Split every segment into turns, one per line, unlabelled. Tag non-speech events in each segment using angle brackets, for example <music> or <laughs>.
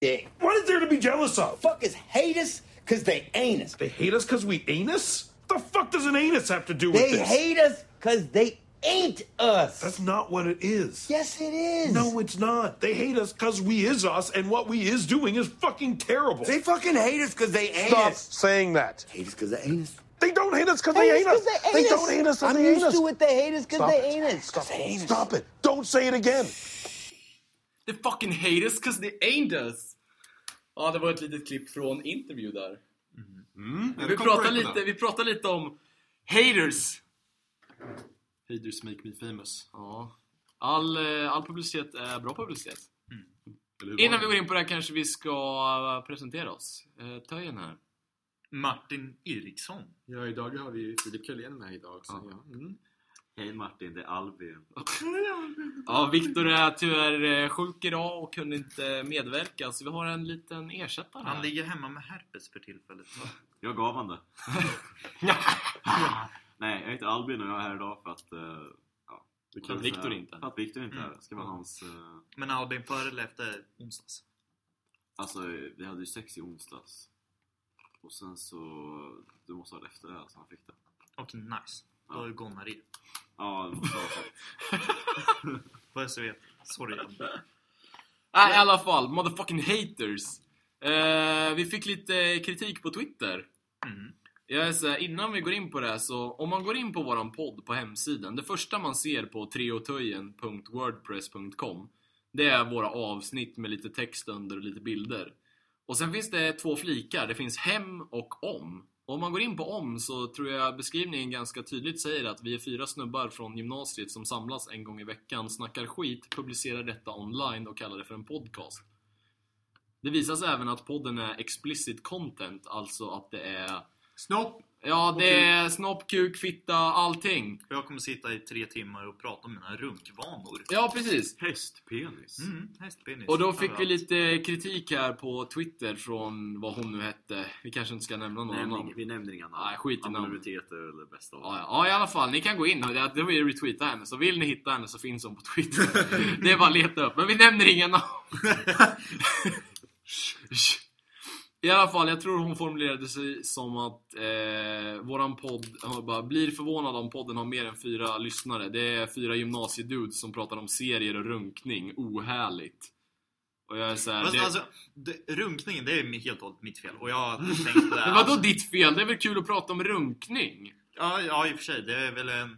dick.
What is there to be jealous of?
Fuckers hate us because they ain't us.
They hate us because we anus? The fuck does an anus have to do with
They
this?
They hate us because they ain't us.
That's not what it is.
yes, it is.
No, it's not. They hate us because we is us, and what we is doing is fucking terrible.
They fucking hate us because they ain't us.
Stop
us.
saying that.
Hate us because they ain't us.
They don't hate us because
Hate
they
us
hate us.
'cause
They
ain't
don't hate us because they ain't us.
I'm
they
used to it. They hate us because they ain't us.
Stop
'Cause they ain't
it.
us.
Stop it. Don't say it again.
They fucking hate us cause they ain't us. Ja, det var ett litet klipp från intervju där.
Mm. Det
Vi pratar, lite, vi pratar lite om haters.
Haters make me famous.
Ja. All, eh, all publicitet är bra publicitet.
Hur
Innan vi går in på det här kanske vi ska presentera oss. Eh, Töjen här.
Martin Eriksson.
Ja, idag har vi Filip Karlén med idag också.
Ja.
Ja. Mm.
Hej Martin, det är Albin. <laughs>
Ja, Viktor är tyvärr eh, sjuk idag och kunde inte medverka så vi har en liten ersättare
Han
här.
ligger hemma med herpes för tillfället.
Jag gav han det. <laughs> Nej, jag heter Albin och jag är här idag för att... eh, ja,
Det
För
kan
att
vi
Viktor inte.
För att Viktor inte är
Mm.
här. Ska vara hans... eh,
Men Albin, före eller efter onsdags?
alltså, vi hade ju sex i onsdags. Och sen så... Du måste ha det efter det här, så han fick det.
Okej, nice. Då har du gonorré.
Ja.
Vad jag vet. Sorry.
Nej, i alla fall. Motherfucking haters. Eh, vi fick lite kritik på Twitter.
Mm.
Jag här, innan vi går in på det här, så om man går in på våran podd på hemsidan. Det första man ser på treotöjen.wordpress.com Det är våra avsnitt med lite text under och lite bilder. Och sen finns det två flikar. Det finns hem och om. Om man går in på om så tror jag beskrivningen ganska tydligt säger att vi är fyra snubbar från gymnasiet som samlas en gång i veckan, snackar skit, publicerar detta online och kallar det för en podcast. Det visas även att podden är explicit content, alltså att det är
Snopp!
Ja, det är snopp, kuk, fitta, allting.
Jag kommer sitta i tre timmar och prata om mina runkvanor.
Ja, precis.
Hästpenis.
Mm, hästpenis.
Och då fick vi lite kritik här på Twitter från vad hon nu hette. Vi kanske inte ska nämna
Nämning,
namn.
vi nämner inga namn.
Nej, skit i namn.
Anonymiteter det bästa av
Ja, ja. ja, i alla fall. Ni kan gå in och det, vill retweeta henne. Så vill ni hitta henne så finns hon på Twitter. <laughs> det är bara att leta upp. Men vi nämner inga namn. <laughs> <laughs> I alla fall, jag tror hon formulerade sig som att eh, våran podd bara, blir förvånad om podden har mer än fyra lyssnare. Det är fyra gymnasiedudes som pratar om serier och runkning. Ohärligt. Och jag är såhär...
Fast
Det,
alltså, runkningen, det är helt och hållet mitt fel. Och jag har tänkt på det
vadå
alltså,
ditt fel? Det är väl kul att prata om runkning?
ja, ja, i och för sig. Det är väl en...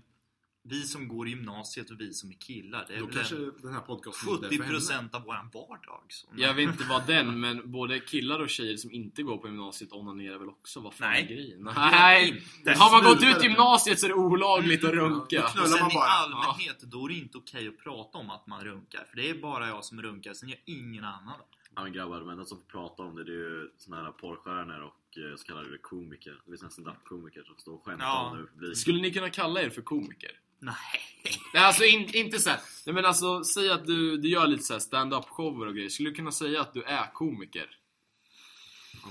Vi som går i gymnasiet och vi som är killar. Det är
Då kanske
en
den här podcasten inte är för
70% av våran vardag. som-
Jag vet inte vad den, men både killar och tjejer som inte går på gymnasiet onanerar väl också? Vad fan
Nej.
är grejen? Nej! Har man gått ut gymnasiet så är det olagligt att runka.
Ja,
Och sen
man
i
bara.
allmänhet, då är det inte okej att prata om att man runkar. För det är bara jag som runkar, sen gör ingen annan det.
Ja men grabbar, de enda som får prata om det, det är ju såna här porrstjärnor och eh, så kallade komiker. Det finns nästan stand-up-komiker som står och skämtar
Ja.
om det i publiken.
Skulle ni kunna kalla er för komiker?
Nej. <laughs>
Nej, alltså in, inte såhär. Nej men alltså, säg att du, du gör lite såhär stand-up shower och grejer. Skulle du kunna säga att du är komiker?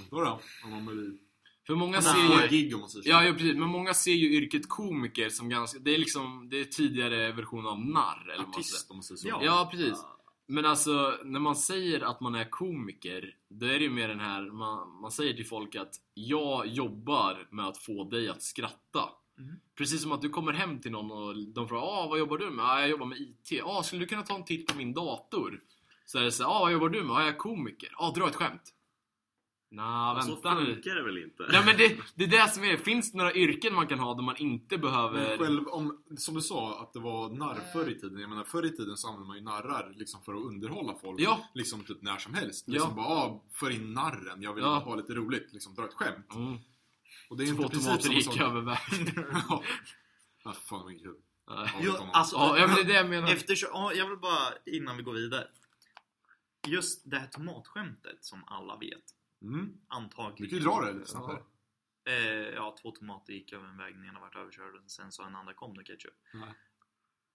Då då, om man blir...
För många ser ju...
gig om man säger så.
Ja, ja, precis. Men många ser ju yrket komiker som ganska... Det är liksom, det är tidigare version av narr, eller vad man säger.
Artist om man säger så.
Ja.
Ja, precis. Men alltså, när man säger att man är komiker, då är det ju mer den här, man, man säger till folk att jag jobbar med att få dig att skratta.
Mm.
Precis som att du kommer hem till någon och de frågar ah, vad jobbar du med? Ah, jag jobbar med IT. Ah, skulle du kunna ta en titt på min dator? Så är det så ah, vad jobbar du med? Ah, jag är komiker. Ah, dra ett skämt. Nah,
Så
vänta nu.
funkar det väl inte?
Nej men det, det är det som är, finns det några yrken man kan ha där man inte behöver...
Själv, om, som du sa, att det var narr förr i tiden. Jag menar, förr i tiden så använde man ju narrar liksom för att underhålla folk.
Ja.
Liksom typ när som helst.
Ja.
Liksom bara, ah, för in narren, jag vill
Ja.
ha lite roligt. Liksom dra ett skämt.
Mm.
Och det är inte
tomater gick över vägen. <laughs>
ja. Ah, fan vad kul.
Nej.
Jo, alltså,
Ja, ja, men det är det jag menar.
Eftersom, ja, jag vill bara, innan vi går vidare. Just det här tomatskämtet som alla vet.
Mm.
Antagligen.
Vi kan ju dra det lite snabbt här.
Eh, ja, två tomater gick över en väg, den ena vart överkörd och sen så en andra kom det ketchup.
Nej.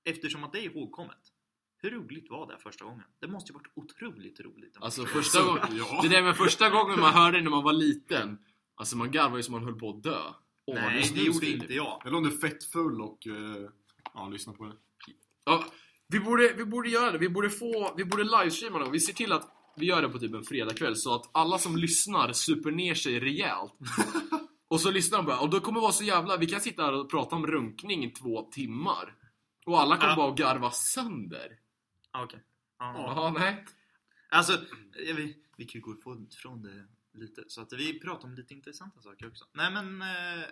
Eftersom att det är ihågkommet. Hur roligt var det första gången? Det måste ju varit otroligt roligt.
Alltså första gången,
ja.
det där med första gången man hörde det när man var liten Alltså man garvade ju som man höll på att dö Åh,
Nej, det gjorde inte jag.
Eller om du är fett full och eh, ja, lyssna på det.
Ja, vi borde, vi borde göra det, vi borde få, vi borde livestreama det Vi ser till att vi gör det på typ en fredagkväll så att alla som lyssnar super ner sig rejält. <laughs> och så lyssnar de bara, och då kommer det vara så jävla, vi kan sitta här och prata om runkning i två timmar. Och alla kommer
Ja.
bara att garva sönder.
Ah, Okej. Ja.
Jaha, nej.
Alltså, eh, vi, vi kan ju gå ifrån från det lite. Så att vi pratar om lite intressanta saker också. Nej men, eh,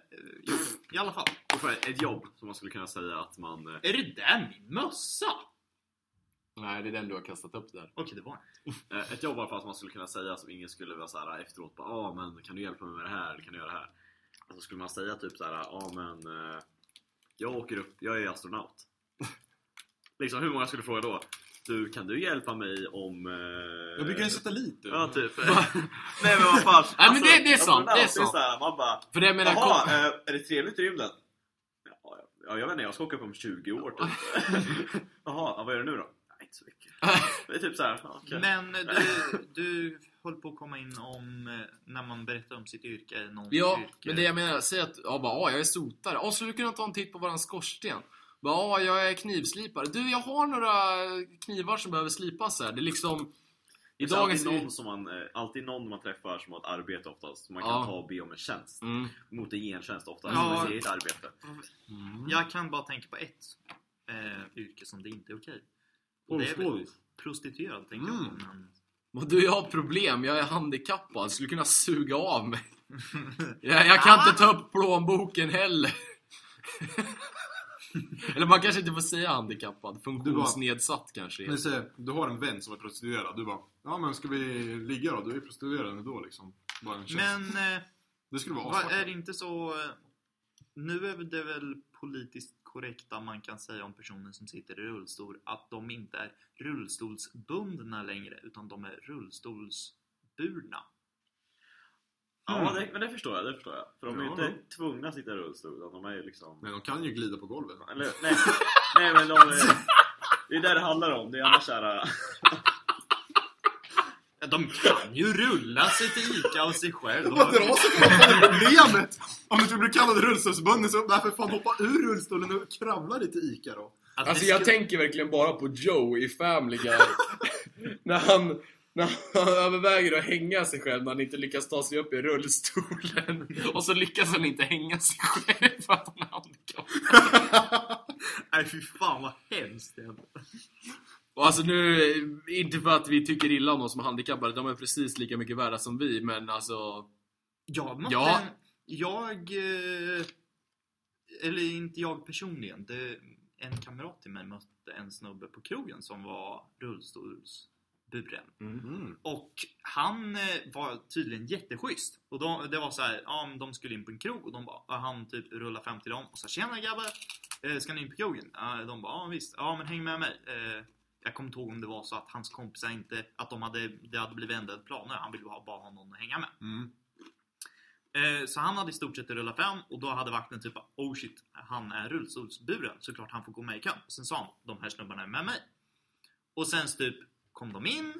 i alla fall.
För ett jobb som man skulle kunna säga att man... eh,
Är det där min mössa?
Nej, det är den du har kastat upp där.
Okej, det var inte.
Eh, Ett jobb alla fall som man skulle kunna säga som ingen skulle vara såhär efteråt bara ah men kan du hjälpa mig med det här? Eller kan du göra det här? Alltså skulle man säga typ såhär ah men eh, jag åker upp, jag är astronaut. <laughs> liksom hur många skulle fråga då? Du, kan du hjälpa mig om... Eh,
Jag bygger en satellit.
Ja typ. <laughs> Nej men vad fan. <laughs>
Nej, men det- det är sant, det är sant.
man bara
För det menar,
Jaha,
kom,
eh, är det trevligt i rymden? Ja, ja, jag vet inte, jag ska åka upp om 20 år typ. <laughs> Jaha, ja, vad gör du nu då? Nej, inte så mycket. Det är typ såhär, ja, okej.
Men du, du höll på att komma in om eh, när man berättar om sitt yrke. Någons
Ja,
yrke.
men det jag menar, säg att ja, bara, ah, jag är sotare. Ah, skulle du kunna ta en titt på våran skorsten? Ah, jag är knivslipare. Du, jag har några knivar som behöver slipas här. Det är liksom... I
Det är
dagens...
alltid någon, som man, eh, alltid någon man träffar som har ett arbete oftast som man kan
Ja.
ta och be om en tjänst.
Mm.
Mot en gentjänst oftast,
Ja.
som ett eget arbete.
Jag kan bara tänka på ett eh, yrke som det inte är okej. Och det är väl prostituerad, tänker jag på. Men...
Och du, jag har problem. Jag är handikappad. Skulle kunna suga av mig. <laughs> Jag, jag kan inte ta upp plånboken heller. <laughs> <laughs> Eller man kanske inte får säga handikappad. Funktionsnedsatt kanske.
Men säg, du har en vän som är prostituerad. Du bara, ja men ska vi ligga då? Du är prostituerad ändå liksom. Bara en tjänst.
Men eh,
det skulle vara
vad, är det inte så... eh, Nu är det väl politiskt korrekta man kan säga om personer som sitter i rullstol att de inte är rullstolsbundna längre utan de är rullstolsburna.
Ja, det, men det förstår jag, det förstår jag. För de är ju inte tvungna att sitta i rullstol, utan de är ju liksom...
Men de kan ju glida på golvet.
Eller, nej, nej men de är... Det är det det handlar om, det är annars såhär...
De kan ju rulla sig till Ica och sig själv. De
Vad
har-
drar sig för fan är problemet? Om du skulle bli kallad rullstolsbunden så varför fan hoppa ur rullstolen och kravla dig till Ica då?
Alltså jag
skulle-
tänker verkligen bara på Joe i Family Guy. <laughs> när, han, när han <laughs> överväger att hänga sig själv när han inte lyckas ta sig upp i rullstolen. <laughs> Och så lyckas han inte hänga sig själv för att han är handikappad. <laughs>
Nej fy fan vad hemskt det.
Och alltså nu, inte för att vi tycker illa om de som är handikappade, de är precis lika mycket värda som vi, men alltså...
Jag mötte
Ja.
en, Jag... eh, Eller inte jag personligen. Det, en kamrat till mig mötte en snubbe på krogen som var rullstolsburen.
Mm.
Och han eh, var tydligen jätteschysst. Och de, det var så här, ja de skulle in på en krog och de bara, och han typ rullade fram till dem och sa Tjena grabbar! Eh, ska ni in på krogen? De bara, ja visst, ja men häng med mig. Eh, jag kommer inte ihåg om det var så att hans kompisar inte, att de hade, det hade blivit ändrade planer. Han ville bara, bara ha någon att hänga med.
Mm.
Så han hade i stort sett rullat fram och då hade vakten typ Oh shit, han är rullstolsburen. Såklart han får gå med i kön. Sen sa han De här snubbarna är med mig. Och sen typ kom de in.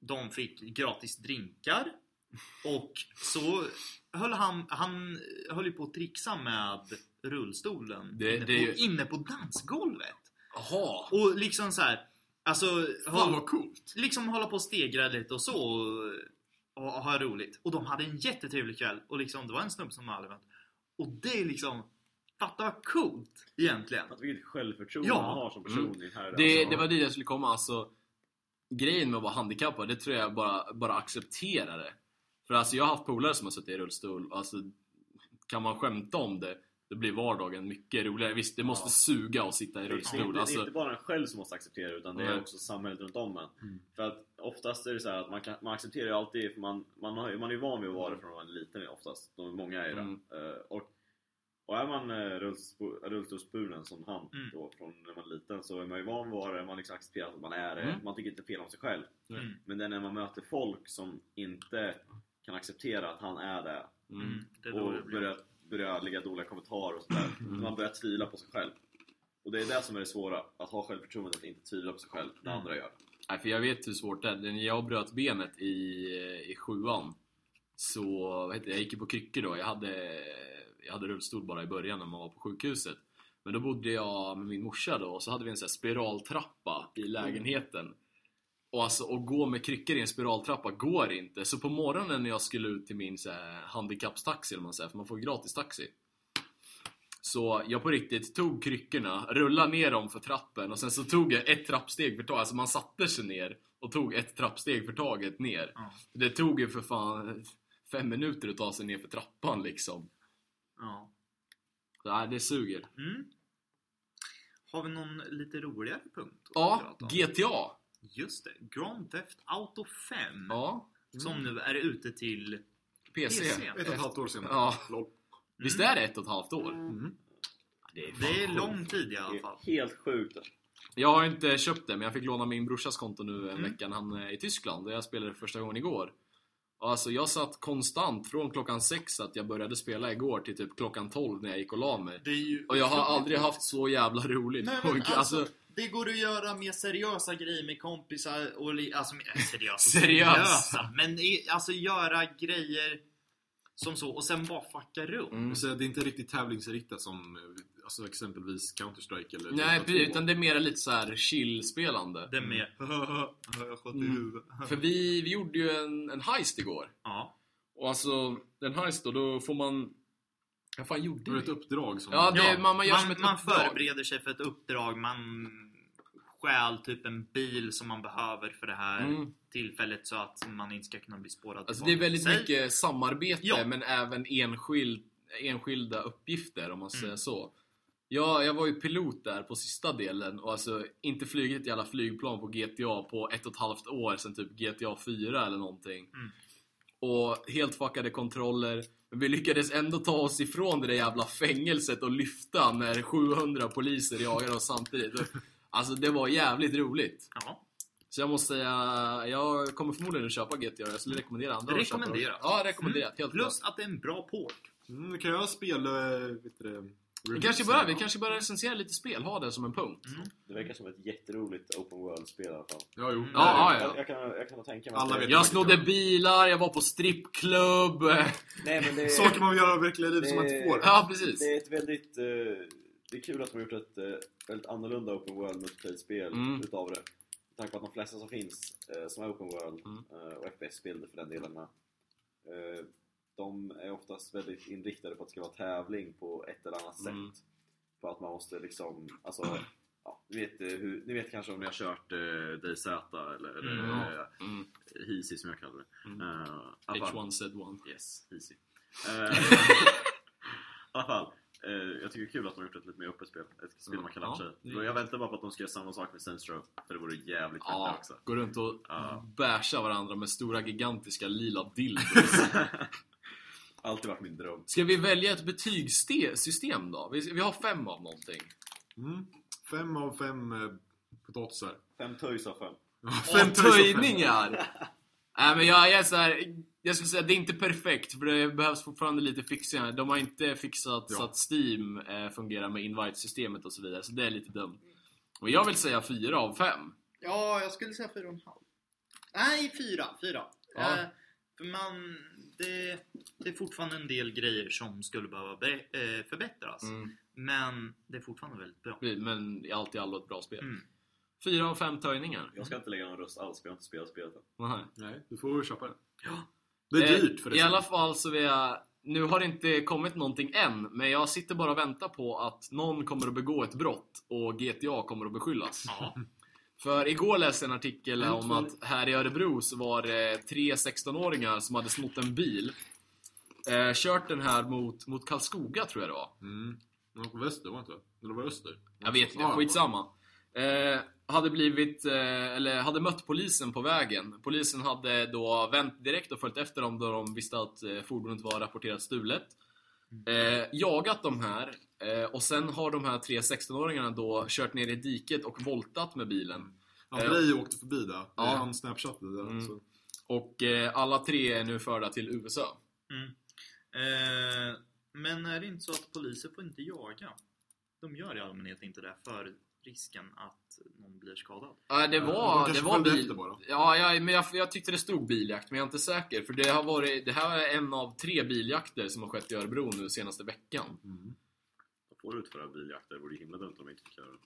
De fick gratis drinkar. Och så höll han, han höll ju på att trixa med rullstolen
Det-
inne,
det
på, inne på dansgolvet.
Jaha!
Och liksom så här, alltså
Fan vad coolt!
liksom hålla på och stegra lite och så och, och ha roligt. Och de hade en jättetrevlig kväll och liksom, det var en snubbe som hade vänt. Och det är liksom, fatta vad coolt egentligen.
Att vilket självförtroende
Ja.
man har som person i här.
Det,
alltså.
det var dit jag skulle komma, alltså Grejen med att vara handikappad, det tror jag bara, bara acceptera det För alltså jag har haft polare som har suttit i rullstol, alltså Kan man skämta om det, det blir vardagen mycket roligare Visst, det måste
Ja.
suga att sitta i
Det är,
rullstol
inte, det är
alltså,
inte bara en själv som måste acceptera det, utan det är också samhället runt om en.
Mm.
För att oftast är det så här att man, kan, man accepterar ju alltid, för man, man, har, man är ju van vid att vara det från att vara liten oftast. De, många är det.
Mm.
Eh, och, och är man uh, rullstolsburen som han
Mm.
då, från när man är liten, så är man ju van vid det, man liksom accepterar att man är det.
Mm.
Man tycker inte fel om sig själv.
Mm.
Men det är när man möter folk som inte kan acceptera att han är det
mm.
Mm, det är
och
det
börjar, börjar lägga dåliga kommentarer och sådär.
Mm.
Man börjar tvivla på sig själv. Och det är det som är det svåra, att ha självförtroendet att inte tvivla på sig själv när
Mm.
andra gör.
Nej, för jag vet hur svårt det är. När jag bröt benet i, i sjuan Så, vad heter det, jag gick ju på kryckor då. Jag hade, jag hade rullstol bara i början när man var på sjukhuset. Men då bodde jag med min morsa då och så hade vi en sån här spiraltrappa i lägenheten. Och alltså att gå med kryckor i en spiraltrappa går inte. Så på morgonen när jag skulle ut till min så här, handikappstaxi, eller man säger, för man får gratis taxi. Så jag på riktigt tog kryckorna, rullade ner dem för trappen och sen så tog jag ett trappsteg för taget. Alltså man satte sig ner och tog ett trappsteg för taget ner.
Ja.
Det tog ju för fan fem minuter att ta sig ner för trappan liksom.
Ja.
Så, nej, det suger.
Mm. Har vi någon lite roligare punkt?
Ja? GTA.
Just det. Grand Theft Auto 5.
Ja,
Som nu är ute till...
PC.
PC.
Ett och ett halvt år senare.
Ja.
Lol.
Visst är det ett och ett halvt år?
Mm.
Det är,
Det är lång tid i alla fall.
Helt sjukt.
Jag har inte köpt det, men jag fick låna min brorsas konto nu en
Mm.
vecka när han är i Tyskland, där jag spelade första gången igår. Alltså jag satt konstant från klockan 6 att jag började spela igår till typ klockan 12 när jag gick och la mig.
Det är ju
Och jag har aldrig haft så jävla roligt.
Nej, men
Och,
alltså, det går att göra mer seriösa grejer med kompisar och alltså mer <laughs> seriösa,
Seriösa.
Men alltså göra grejer som så och sen bara fucka runt.
Mm.
Så det är inte riktigt tävlingsriktat som eh, alltså exempelvis Counter-Strike eller
Nej,
Dota 2.
precis, utan det är mer lite så här chill-spelande.
Det med <laughs> har jag fått i
Mm.
huvudet. <laughs>
För vi, vi gjorde ju en, en heist igår.
Ja.
Och alltså, den heist då, då får man... Vad fan gjorde
Det är
vi?
ett uppdrag som...
Ja, det-
Ja,
man- man gör som
man,
ett
man
uppdrag.
förbereder sig för ett uppdrag. Man stjäl typ en bil som man behöver för det här
Mm.
tillfället så att man inte ska kunna bli spårad
Alltså det är väldigt
Säg-
mycket samarbete
Ja.
men även enskild, enskilda uppgifter om man säger
Mm.
så. Jag, jag var ju pilot där på sista delen och alltså inte flugit ett jävla flygplan på GTA på ett och ett halvt år sedan typ GTA 4 eller någonting.
Mm.
Och helt fuckade kontroller. Men vi lyckades ändå ta oss ifrån det där jävla fängelset och lyfta när 700 poliser jagar oss samtidigt. Alltså det var jävligt roligt.
Ja.
Så jag måste säga, jag kommer förmodligen att köpa GTA. Jag skulle rekommendera andra att köpa det. Ja, rekommenderat. Helt klart.
Plus att det är en bra port.
Mm, kan göra spel... eh, Vet du, det,
Vi kanske börjar, vi kanske börjar recensera lite spel, ha det som en punkt.
Mm.
Det verkar som ett jätteroligt open world-spel i alla fall.
Ja, jo.
Ja, ja,
Jag, jag, kan, jag kan tänka mig
Alla vet
Jag snodde bilar, jag var på strippklubb.
Nej men det <laughs>
Saker man vill göra i verkliga livet som man inte får.
Ja, precis.
Det är ett väldigt... eh, det är kul att de har gjort ett eh, väldigt annorlunda open world multiplayer-spel
Mm.
utav det. Med tanke på att de flesta som finns eh, som är open world
Mm.
och FPS-spel för den delen med. Eh, de är oftast väldigt inriktade på att det ska vara tävling på ett eller annat
Mm.
sätt. För att man måste liksom, alltså Ja, ni, vet, eh, hur, ni vet kanske om ni har kört eh, DayZ eller,
Mm.
eh,
Mm.
Easy som jag kallar det.
Mm.
Eh, alla fall-
H1 Z1.
Yes, easy. Eh, <laughs> I alla fall, eh, jag tycker det är kul att de har gjort ett lite mer öppet spel. Ett spel man kan
Ja,
lära sig.
är-
Jag väntar bara på att de ska göra samma sak med Saints Row. För det vore jävligt fett
Ja,
också.
gå runt och
Ja.
bärsa varandra med stora gigantiska lila dildos. <laughs>
Alltid varit min dröm.
Ska vi välja ett betygssystem då? Vi, vi har fem av någonting.
Mm. Fem av fem eh, potatisar.
Fem töjs av fem.
Fem
Åh,
töjs av fem.
töjningar! Nej men jag, jag är så här, jag skulle säga det är inte perfekt för det behövs fortfarande lite fixingar. De har inte fixat
Ja.
så att Steam eh, fungerar med invite-systemet och så vidare, så det är lite dumt. Och jag vill säga fyra av fem.
Ja, jag skulle säga fyra och en halv. Nej, fyra. Fyra.
Ja.
Eh, för man... Det, det är fortfarande en del grejer som skulle behöva be, eh, förbättras.
Mm.
Men det är fortfarande väldigt bra.
Men i allt i allo ett bra spel.
Mm.
Fyra av fem töjningar.
Jag ska inte lägga någon röst alls, för jag har inte spelat spelet än.
Nej.
Nej, du får köpa den.
Ja.
Det är
Eh,
dyrt för
I alla fall så vill jag... Nu har det inte kommit någonting än, men jag sitter bara och väntar på att någon kommer att begå ett brott och GTA kommer att beskyllas.
Ja.
För igår läste jag en artikel om att här i Örebro så var det tre 16-åringar som hade snott en bil. Eh, kört den här mot, mot Karlskoga tror jag det var.
Mm. Det var på väster, var det inte? Eller var det öster?
Jag vet inte,
Ja,
skitsamma. Eh, hade blivit, eh, eller hade mött polisen på vägen. Polisen hade då vänt direkt och följt efter dem då de visste att eh, fordonet var rapporterat stulet. Eh, jagat de här eh, och sen har de här tre 16-åringarna då kört ner i diket och voltat med bilen.
Andrei åkte förbi där.
Ja.
Han snapchattade där.
Mm.
Så.
Och eh, alla tre är nu förda till USA.
Mm. Eh, men är det inte så att poliser får inte jaga? De gör i allmänhet inte det för risken att någon blir skadad.
Ja, det
de
var,
kanske
det var bil...
bara.
Ja, ja, men jag, jag tyckte det stod biljakt, men jag är inte säker. För det har varit, det här är en av tre biljakter som har skett i Örebro nu senaste veckan.
Mm.
De får utföra biljakter, det vore himla dumt om de inte fick göra det.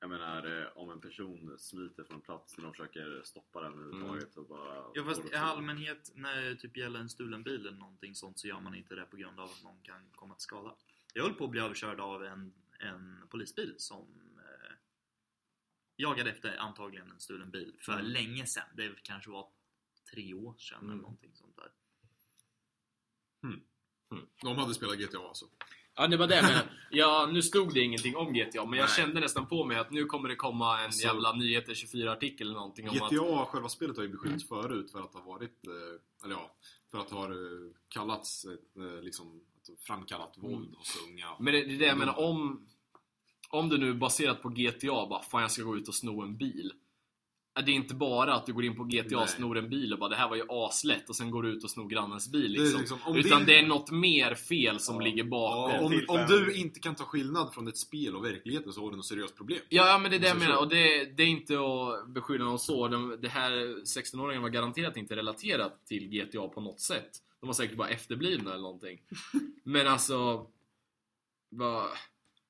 Jag menar, eh, om en person smiter från en plats när de försöker stoppa den överhuvudtaget och bara...
Ja fast i allmänhet när det typ gäller en stulen bil eller någonting sånt så gör man inte det på grund av att någon kan komma till skada. Jag höll på att bli överkörd av en, en polisbil som eh, jagade efter antagligen en stulen bil för
Mm.
länge sedan. Det kanske var tre år sedan eller någonting sånt där.
De hade spelat GTA alltså.
Ja, det var det men ja, Nu stod det ingenting om GTA, men jag
Nej.
kände nästan på mig att nu kommer det komma en
Alltså-
jävla Nyheter 24-artikel eller någonting om att...
GTA, själva spelet har ju beskyllts förut för att ha varit, eh, eller ja, för att ha eh, kallats, eh, liksom, att framkallat våld hos unga.
Men det, det är det jag menar, om... Om du nu baserat på GTA bara, fan jag ska gå ut och sno en bil. Är Det är inte bara att du går in på GTA och
Nej.
snor en bil och bara det här var ju aslätt och sen går du ut och snor grannens bil
Det
liksom.
liksom, om
Utan
din-
det är något mer fel som
Ja.
ligger
Ja,
bakom.
om,
till
om
fem.
du inte kan ta skillnad från ett spel och verkligheten så har du något seriöst problem.
Ja, ja men det är det jag menar och det, det är inte att beskylla någon så. De, det här 16-åringen var garanterat inte relaterat till GTA på något sätt. De var säkert bara efterblivna eller någonting. <laughs> Men alltså... Va,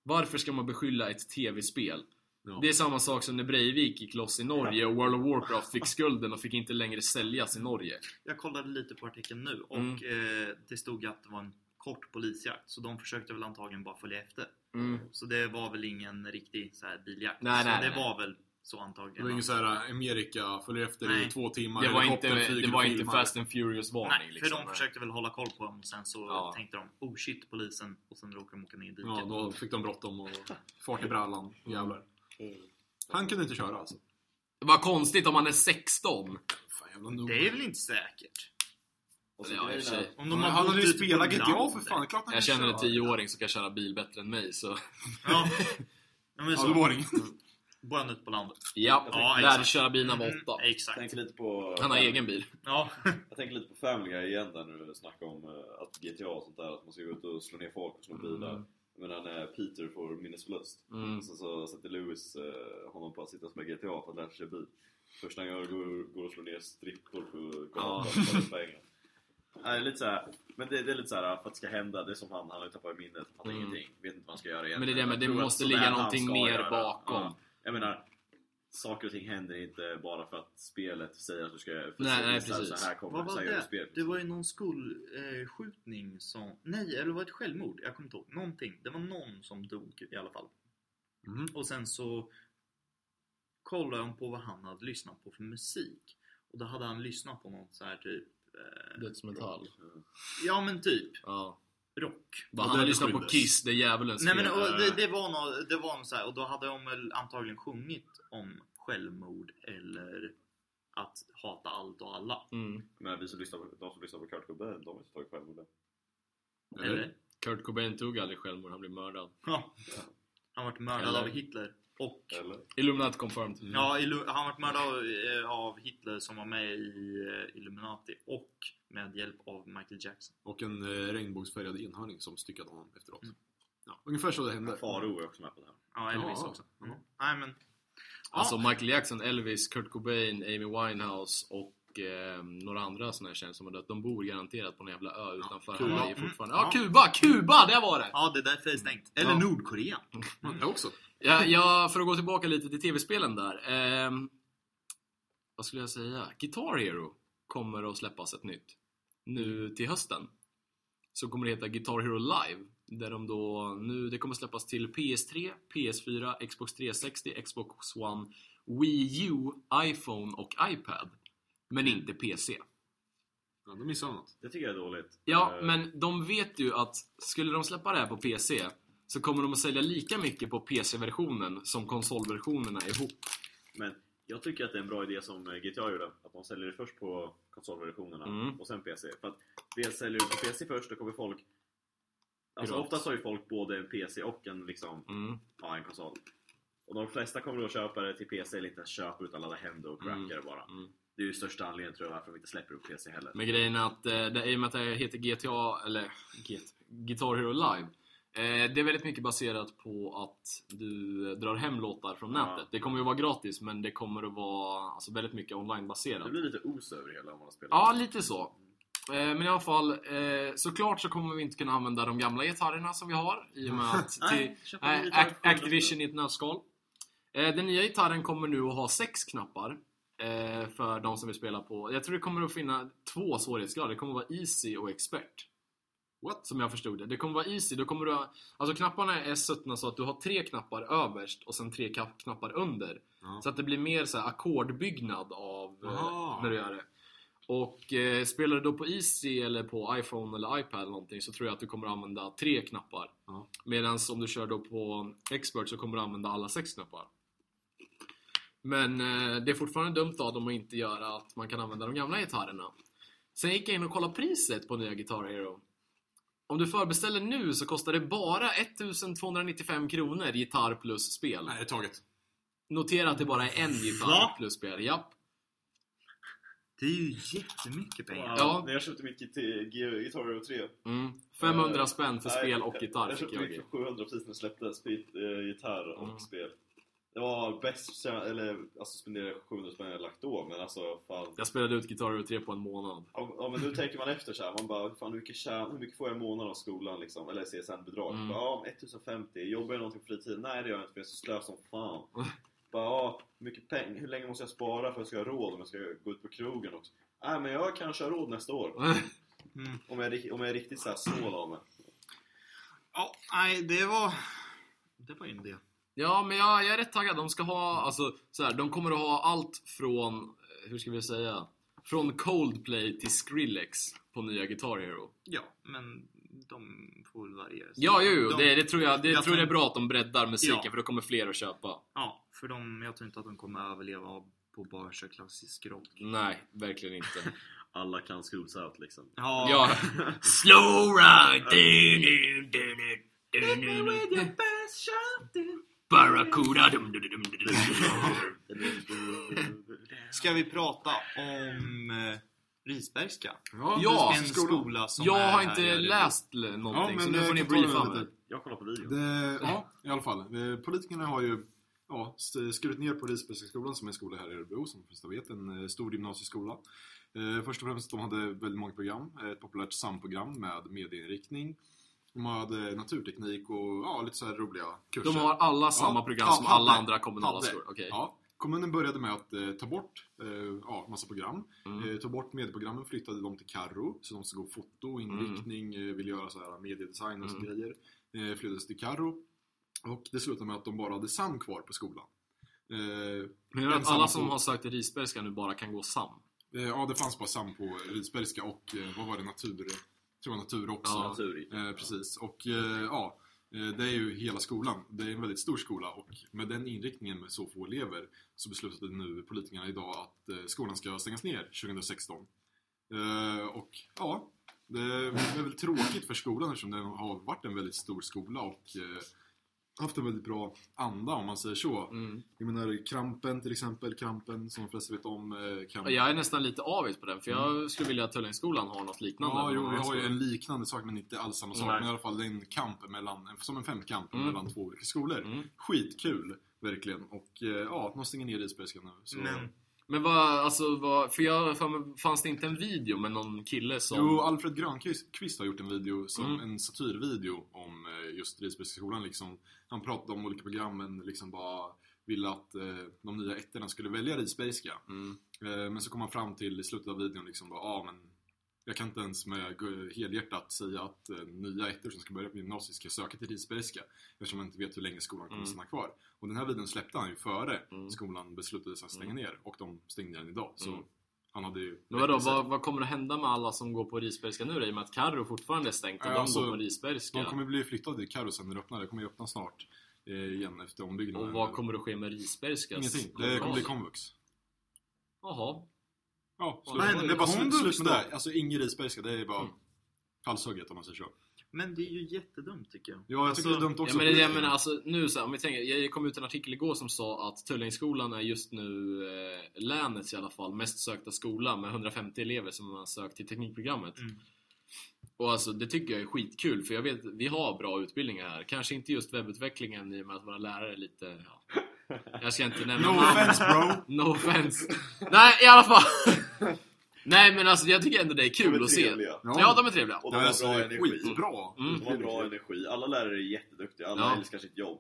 varför ska man beskylla ett TV-spel?
Ja.
Det är samma sak som när Breivik gick loss i Norge och World of Warcraft fick skulden och fick inte längre säljas i Norge.
Jag kollade lite på artikeln nu och
Mm.
eh, det stod att det var en kort polisjakt så de försökte väl antagligen bara följa efter.
Mm.
Så det var väl ingen riktig så här, biljakt.
Nej,
så
nej,
det
nej.
var väl så
Det
antagligen.
var ingen såhär Amerika följer efter
Nej.
i två timmar,
Det var inte, det var inte. Fast and Furious-varning
Nej, för
liksom.
de försökte väl hålla koll på dem och sen så
Ja.
tänkte de oh shit polisen och sen råkade de åka ner i diket.
Ja, då fick de bråttom och fart i brallan. Jävlar. Han kunde inte köra alltså.
Vad konstigt om man är 16.
Fan jävla noob.
Det är väl inte säkert?
Ja, för
Om de
han
har
hade ju spelat GTA för fan, det är klart han
Jag känner en. 10-åring som kan köra bil bättre än mig så...
Ja. <laughs> ja men
Ja,
så.
Det det.
Bor han ute på landet?
Ja,
Ja,
lärde köra bil när han var
Mm,
8.
Jag
exakt.
tänker lite på...
Han har egen bil.
Ja.
Jag tänker lite på Family Guy igen där nu snackar om eh, att GTA och sånt där, att man ska gå ut och slå ner folk och sno bilar. Jag menar när Peter får minnesförlust.
Mm.
Så, så sätter Lewis eh, honom på att sitta som GTA för att lära sig köra bil. Första han gör går, går och slår ner strippor på gatan ta pengar. Nej, lite såhär, men det, det är lite såhär för att det ska hända, det är som han, han har tappat minnet, fattar
Mm.
ingenting, vet inte vad han ska göra igen.
Men det är det, men
Jag
det måste ligga
han
någonting mer
göra.
bakom.
Ja. Jag menar, saker och ting händer inte bara för att spelet säger att du ska för
Nej,
så-
nej, precis.
Så här kommer
Vad
så
var det?
spel.
Det var ju någon skolskjutning som... Nej, eller var det ett självmord? Jag kommer inte ihåg. Någonting. Det var någon som dog i alla fall.
Mhm.
Och sen så kollade de på vad han hade lyssnat på för musik. Och då hade han lyssnat på något så här typ... Eh,
Dödsmetall.
ja men typ
Ja.
Rock.
Bara,
Och
han lyssnat på. Kiss, det är djävulens
Nej men och det, det var något, det var något så här, och då hade de väl antagligen sjungit om självmord eller att hata allt och alla.
Mm.
Men vi som lyssnar på, de som lyssnar på Kurt Cobain, de har inte tagit självmord än.
Eller?
Kurt Cobain tog aldrig självmord, han blev mördad.
Ja. Han vart mördad
Eller?
av Hitler. Och
Eller?
Illuminati confirmed.
ja, Illu- han vart mördad av, eh, av Hitler som var med i eh, Illuminati och med hjälp av Michael Jackson.
Och en eh, regnbågsfärgad enhörning som styckade honom efteråt. Ja, ungefär så det hände.
Faro är också med på det här.
Ja, Elvis
Ja.
också. Mm. Nej men... Ja,
Alltså Michael Jackson, Elvis, Kurt Cobain, Amy Winehouse och eh, några andra såna här kändisar som har dött. De bor garanterat på en jävla ö utanför
Kuba.
Hawaii
Mm.
fortfarande.
Ja.
Ja, Kuba! Kuba! Det var det!
ja, det är därför det är stängt. Eller
Ja.
Nordkorea.
Jag också.
Ja, ja, för att gå tillbaka lite till tv-spelen där. ehm, vad skulle jag säga? Guitar Hero kommer att släppas ett nytt. Nu till hösten. Så kommer det heta Guitar Hero Live. Där de då, nu, det kommer släppas till PS3, PS4, Xbox 360, Xbox One, Wii U, iPhone och iPad. Men inte PC.
Ja, då missade han något.
Det tycker jag är dåligt.
Ja,
Eh,
men de vet ju att skulle de släppa det här på PC så kommer de att sälja lika mycket på PC-versionen som konsolversionerna ihop.
Men jag tycker att det är en bra idé som eh, GTA gjorde. Att de säljer det först på konsolversionerna
Mm.
och sen PC. För att dels säljer du på PC först, då kommer folk... Alltså
Pirat.
oftast har ju folk både en PC och en liksom,
Mm.
ja, en konsol. Och de flesta kommer då köpa det till PC eller inte ens köpa utan ladda hem det och cracka
Mm.
det bara.
Mm.
Det är ju största anledningen tror jag varför de inte släpper på PC heller.
Men grejen är att eh, det, i och med att det heter GTA, eller Get, Guitar Hero Live Det är väldigt mycket baserat på att du drar hem låtar från
Ja.
nätet. Det kommer ju vara gratis men det kommer att vara alltså, väldigt mycket
Det
online-baserat.
blir lite os över det hela om man har spelat.
Ja, lite så. Eh, Men i alla fall, eh, såklart så kommer vi inte kunna använda de gamla gitarrerna som vi har i och med att <laughs> till,
för
Activision i ett nötskal. Eh, den nya gitarren kommer nu att ha sex knappar. Eh, för de som vill spela på... Jag tror det kommer att finna två svårighetsgrader. Det kommer att vara Easy och Expert.
What?
Som jag förstod det. Det kommer vara Easy. Då kommer du ha, alltså knapparna är suttna så att du har tre knappar överst och sen tre knapp- knappar under.
Ja.
Så att det blir mer så här ackordbyggnad av eh, när du gör det. Och eh, spelar du då på Easy eller på iPhone eller iPad eller någonting så tror jag att du kommer använda tre knappar.
Ja.
Medan om du kör då på Expert så kommer du använda alla sex knappar. Men eh, det är fortfarande dumt av dem att inte göra att man kan använda de gamla gitarrerna. Sen gick jag in och kollade priset på nya Guitar Hero. Om du förbeställer nu så kostar det bara 1295 kronor gitarr plus spel.
Nej, taget.
Notera att det bara är en gitarr
Va?
plus spel. Japp.
Det är ju jättemycket pengar.
Ja.
När jag köpte mitt Git- G- Guitar Hero 3.
Mm. 500
Eh,
spänn för
nej,
spel och gitarr
Jag
fick
köpte
jag.
mitt för 700 precis när det släpptes. För eh, gitarr och
Mm.
spel. Det var bäst, eller alltså spenderade 700 spänn jag lagt då. Men alltså fan.
Jag spelade ut Guitar Hero 3 på en månad.
Ja, ja men nu tänker man efter så här, man bara fan hur mycket, tjän, hur mycket får jag i månaden av skolan liksom? Eller CSN-bidrag?
Mm.
Bara, Ja, 1050. Jobbar jag någonting på fritiden? Nej det gör jag inte för jag är så slös som fan. <laughs> bara, ja, hur mycket pengar, hur länge måste jag spara för att jag ska ha råd om jag ska gå ut på krogen också? Nej men jag kanske har råd nästa år. <laughs>
Mm.
Om jag, om jag är riktigt såhär snål av mig.
Ja, nej, det var... Det var en idé.
Ja, men jag, jag är rätt taggad. De ska ha, alltså, så här, de kommer att ha allt från, eh, hur ska vi säga? Från Coldplay till Skrillex på nya Guitar Hero.
Ja, men de får väl variera.
Ja, jo, jo
De-
det, det tror jag, det
jag
tror jag är bra att de breddar musiken
Ja.
för då kommer fler att köpa.
Ja, för de, jag tror inte att de kommer överleva på bara köra klassisk rock.
Nej, verkligen inte. <laughs>
Alla kan Schools Out liksom.
Ja,
ja. <laughs> Slow ride! dun, Barracuda! dum, dum, dum, dum, dum.
Ska vi prata om eh, Risbergska?
Ja,
en skola som
Jag
är
har
här
inte
Örebro.
läst l- någonting,
Ja,
så
men
nu får
det
ni
kan ta det
briefa
lite.
mig.
Jag kollar på videon.
Det, ja, i alla fall. Eh, Politikerna har ju ja, skurit ner på Risbergska skolan som är en skola här i Örebro, som de flesta vet. En eh, stor gymnasieskola. Eh, Först och främst, de hade väldigt många program. Eh, Ett populärt SAM-program med medieinriktning. De hade naturteknik och ja, lite så här roliga kurser.
De har alla samma
Ja,
program som alla andra kommunala
Hade.
skolor? Okej.
Ja, kommunen började med att eh, ta bort eh, ja, massa program.
Mm.
Eh, tog bort medieprogrammen, flyttade dem till Carro. Så de ska gå foto, inriktning, eh, vill göra så här mediedesign och så
Mm.
grejer. Eh, flyttades till Carro. Och det slutade med att de bara hade SAM kvar på skolan. Eh,
Men alla som har sökt till Risbergska nu bara kan gå SAM?
eh, ja, det fanns bara SAM på Risbergska och eh, vad var det? Natur... Jag tror var natur också.
Ja.
Natur.
Eh, precis. Och eh, ja, eh, det är ju hela skolan. Det är en väldigt stor skola och med den inriktningen med så få elever så beslutade nu politikerna idag att eh, skolan ska stängas ner 2016. Eh, och ja, det är väl tråkigt för skolan eftersom den har varit en väldigt stor skola och haft en väldigt bra anda om man säger så.
Mm.
Jag menar Krampen till exempel, Krampen som de flesta vet om. Eh, kan...
Jag är nästan lite avis på den, för jag skulle vilja att Tullängsskolan har något liknande.
Ja, jo, vi har ju en liknande sak men inte alls samma sak.
Nej.
Men i alla fall det är en kamp mellan, som en femkamp
Mm.
mellan två olika skolor.
Mm.
Skitkul, verkligen. Och eh, ja, de stänger ner Risbergska nu. Så.
Men
vad, alltså vad, för jag, fanns det inte en video med någon kille som...
Jo, Alfred Granqvist har gjort en video, som
Mm.
en satyrvideo om eh, just Risbergska skolan. Liksom. Han pratade om olika program men liksom bara ville att eh, de nya ettorna skulle välja Risbergska.
Mm.
Eh, Men så kom han fram till i slutet av videon liksom bara, ja men jag kan inte ens med helhjärtat säga att eh, nya ettor som ska börja på gymnasiet ska söka till Risbergska eftersom man inte vet hur länge skolan kommer
Mm.
stanna kvar. Och den här videon släppte han ju före
Mm.
skolan beslutade sig att stänga ner och de stängde den idag. Så
Mm.
han hade ju...
Men vadå, vad, vad kommer att hända med alla som går på Risbergska nu då? I och med att Carro fortfarande är stängt och
Ja,
de
alltså,
går på Risbergska.
De kommer bli flyttade till Karo sen när det öppnar. Det kommer ju öppna snart eh, igen efter ombyggnaden.
Och vad kommer att ske med Risbergskas?
Ingenting. Det kommer bli komvux.
Jaha.
Ja, det är
med
bara slut, slut med det. Alltså ingen Risbergska, det är bara
Mm.
halshugget om man säger så.
Men det är ju jättedumt tycker jag.
Ja, jag tycker
Alltså,
det är dumt också.
Ja, men det, jag menar, alltså, nu så här, om vi tänker, jag kom ut en artikel igår som sa att Tullängsskolan är just nu eh, länets i alla fall mest sökta skola med 150 elever som har sökt till teknikprogrammet.
Mm.
Och alltså det tycker jag är skitkul för jag vet vi har bra utbildningar här. Kanske inte just webbutvecklingen i och med att våra lärare är lite... Ja. Jag ska inte <laughs> nämna
No
namn.
offense bro! <laughs>
No offense. Nej i alla fall. Nej men alltså jag tycker ändå det är kul
De är
att se.
trevliga.
Ja de är trevliga.
Och de
Ja,
har
alltså,
bra
det är
energi.
skitbra.
Mm.
De har bra energi. Alla lärare är jätteduktiga. Alla
Ja.
älskar sitt jobb.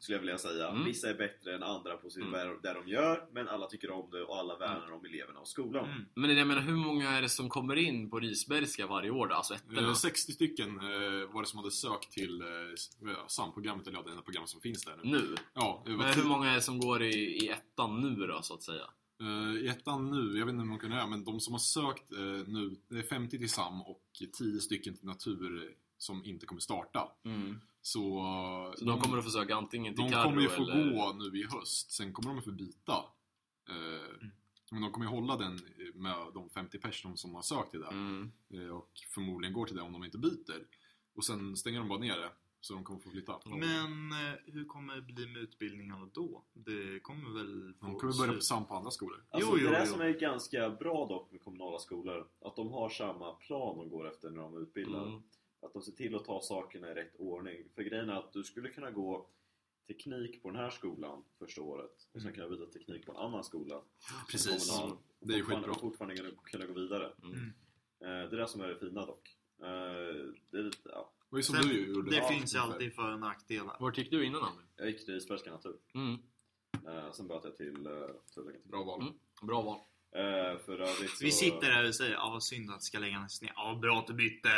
Skulle jag vilja säga.
Mm.
Vissa är bättre än andra på sin,
Mm.
där de gör, men alla tycker om det och alla värnar om eleverna och skolan.
Mm.
Men jag menar, hur många är det som kommer in på Risbergska varje år då? Alltså ettorna?
Eh, 60 stycken eh, var det som hade sökt till eh, SAM-programmet, eller ja, det enda programmet som finns där nu.
Nu?
Ja, det
Men hur många är det som går i, i ettan nu då, så att säga?
Eh, I ettan nu, jag vet inte hur många det är, men de som har sökt eh, nu, det är 50 till SAM och 10 stycken till natur eh, som inte kommer starta.
Mm.
Så,
Så de kommer att få söka antingen till
de
Carro
kommer ju få
eller...
gå nu i höst, sen kommer de att få byta. Eh, Men de kommer ju hålla den med de 50 personer som har sökt till det.
Mm.
Och förmodligen går till det om de inte byter. Och sen stänger de bara ner det. Så de kommer få flytta.
Men eh, hur kommer det bli med utbildningarna då? Det kommer väl få
De kommer börja på
slut-
SAM på andra skolor.
Alltså,
Jo, jo,
det där
jo.
som är ganska bra dock med kommunala skolor, att de har samma plan de går efter när de utbildar.
Mm.
Att de ser till att ta sakerna i rätt ordning. För grejen är att du skulle kunna gå teknik på den här skolan första året och sen kan jag byta teknik på en annan skola.
Precis.
Kommunal.
Det är skitbra.
och fortfarande kunna- kunna gå vidare.
Mm.
Mm.
Eh, Det är det som är det fina dock. Eh, Det är lite, ja.
Det var ju som
Sen,
du gjorde.
det
Ja,
finns ju alltid för och nackdelar.
Vart gick du innan Andrew?
Jag gick till Isbergska natur.
Mm.
Eh, Sen bytte jag till uh, Tullinge.
Bra val.
Mm. Bra val.
Eh, För övrigt så...
Vi sitter där och säger ja vad synd att det ska läggas ner. Ja bra att du bytte.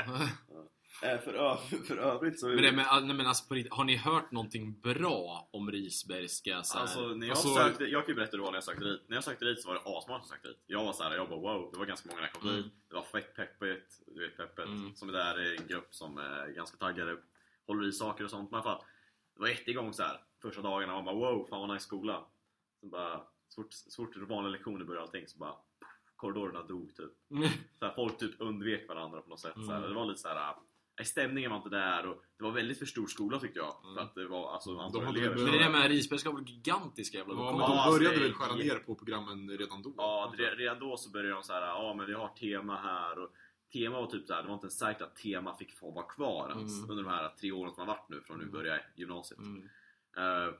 Eh, För, ö- <laughs> för övrigt så...
Men, det, men, nej, men alltså, har ni hört någonting bra om Risbergska? Så här?
Alltså när jag
Alltså-
sökte, jag kan ju berätta då när jag sökte dit. När jag sökte dit så var det asmånga som sökte dit. Jag var såhär, jag bara wow, det var ganska många när jag kom
Mm.
dit. Det var fett peppigt, du vet peppet.
Mm.
Som är där är en grupp som är ganska taggade, håller i saker och sånt. Men i alla fall, det var jättegång så här första dagarna. Man bara wow, fan vad nice skola. Sen bara, så fort, så fort vanliga lektioner började allting så bara korridorerna dog typ. Så här, folk typ undvek varandra på något sätt. Så här.
Mm.
Det var lite så här. Stämningen var inte där och det var väldigt för stor skola tyckte jag.
Mm.
För att det var alltså
hade
elever.
Men det där med Risbergska var väl gigantiska jävla
Ja, men de
Ja, alltså,
började väl skära
jätte-
ner på programmen redan då?
Ja, re- redan då så började de så här, ja men vi har tema här och tema var typ så här, det var inte ens säkert att tema fick få vara kvar ens
Mm.
under de här tre åren som har varit nu från nu börjar gymnasiet.
Mm.
Eh,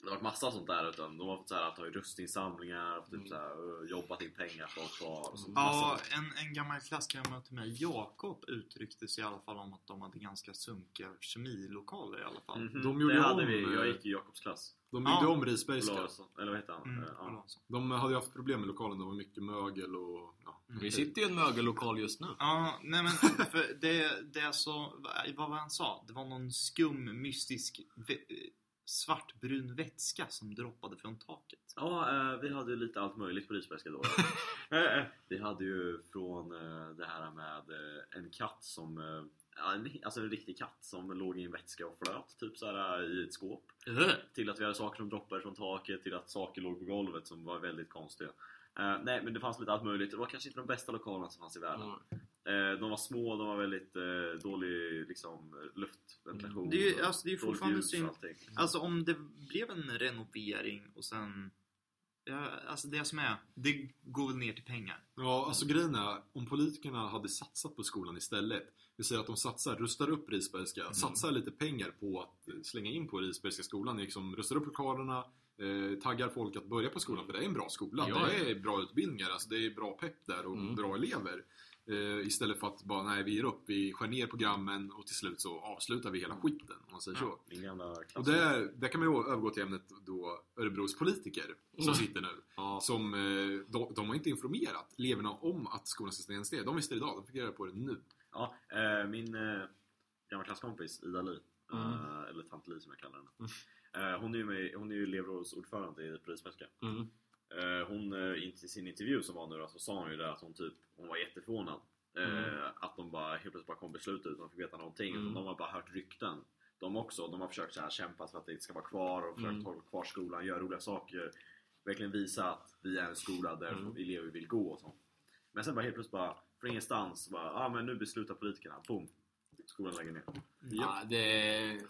det har varit massa sånt där utan de har fått så här, tagit röstningssamlingar och typ
Mm.
så här, jobbat in pengar för att ha kvar och sånt.
Ja, en, en gammal klasskamrat till mig, Jakob, uttryckte sig i alla fall om att de hade ganska sunkiga kemilokaler i alla fall.
Mhm,
De gjorde
det hade
om,
vi, jag
eh,
gick i Jakobs klass.
De byggde
Ja.
om Risbergska.
Eller vad heter han?
Mm,
Eh, ja.
De hade ju haft problem med lokalen, det var mycket mögel och... Ja.
Vi sitter ju i en mögellokal just nu.
Ja, nej men för det, det är så, vad var han sa? Det var någon skum, mystisk, svartbrun vätska som droppade från taket.
Ja, eh, vi hade ju lite allt möjligt på Risbergska då. <laughs> Eh, eh, vi hade ju från eh, det här med eh, en katt som eh, en, alltså en riktig katt som låg i en vätska och flöt typ så här i ett skåp. Till att vi hade saker som droppade från taket, till att saker låg på golvet som var väldigt konstiga. Nej men det fanns lite allt möjligt. Det var kanske inte de bästa lokalerna som fanns i världen.
Mm.
Eh, de var små, de var väldigt eh, dålig liksom, luftventilation.
Det är ju- alltså, det är ju fortfarande synd.
allting.
Alltså om det blev en renovering och sen... Ja, alltså det som är, det går väl ner till pengar.
Ja, alltså grejen är, om politikerna hade satsat på skolan istället, vi säger att de satsar, rustar upp Risbergska, satsar lite pengar på att slänga in på Risbergska skolan, liksom rustar upp lokalerna, eh, taggar folk att börja på skolan, för det är en bra skola,
Ja,
det är bra utbildningar, alltså det är bra pepp där och
Mm.
bra elever. Eh, istället för att bara, nej vi ger upp, vi skär ner programmen och till slut så avslutar vi hela skiten, om man säger så.
Min gamla
Och
klass.
där, kan man ju övergå till ämnet då Örebros politiker som
Mm.
sitter nu.
Ja.
Som, eh, de, de har inte informerat eleverna om att skolan ska stängas ner. De visste det idag, de fick reda på det nu.
Ja, eh, min eh, gamla klasskompis Ida Li,
Mm.
eh, eller Tant Li som jag kallar henne. Eh, hon är ju, med, hon är ju elevrådsordförande i Polismäska.
Mm.
Eh, hon, eh, i sin intervju som var nu då, så sa hon ju det att hon typ, hon var jätteförvånad. Eh,
Mm.
Att de bara helt plötsligt bara kom beslut ut, de fick veta någonting.
Mm.
Utan de har bara hört rykten. De också, de har försökt så här kämpa för att det ska vara kvar och försökt
Mm.
hålla kvar skolan, göra roliga saker. Verkligen visa att vi är en skola där
Mm.
elever vill gå och sånt. Men sen bara helt plötsligt bara, från ingenstans, bara, ah, men nu beslutar politikerna, boom! Skolan lägger ner.
Ja, det är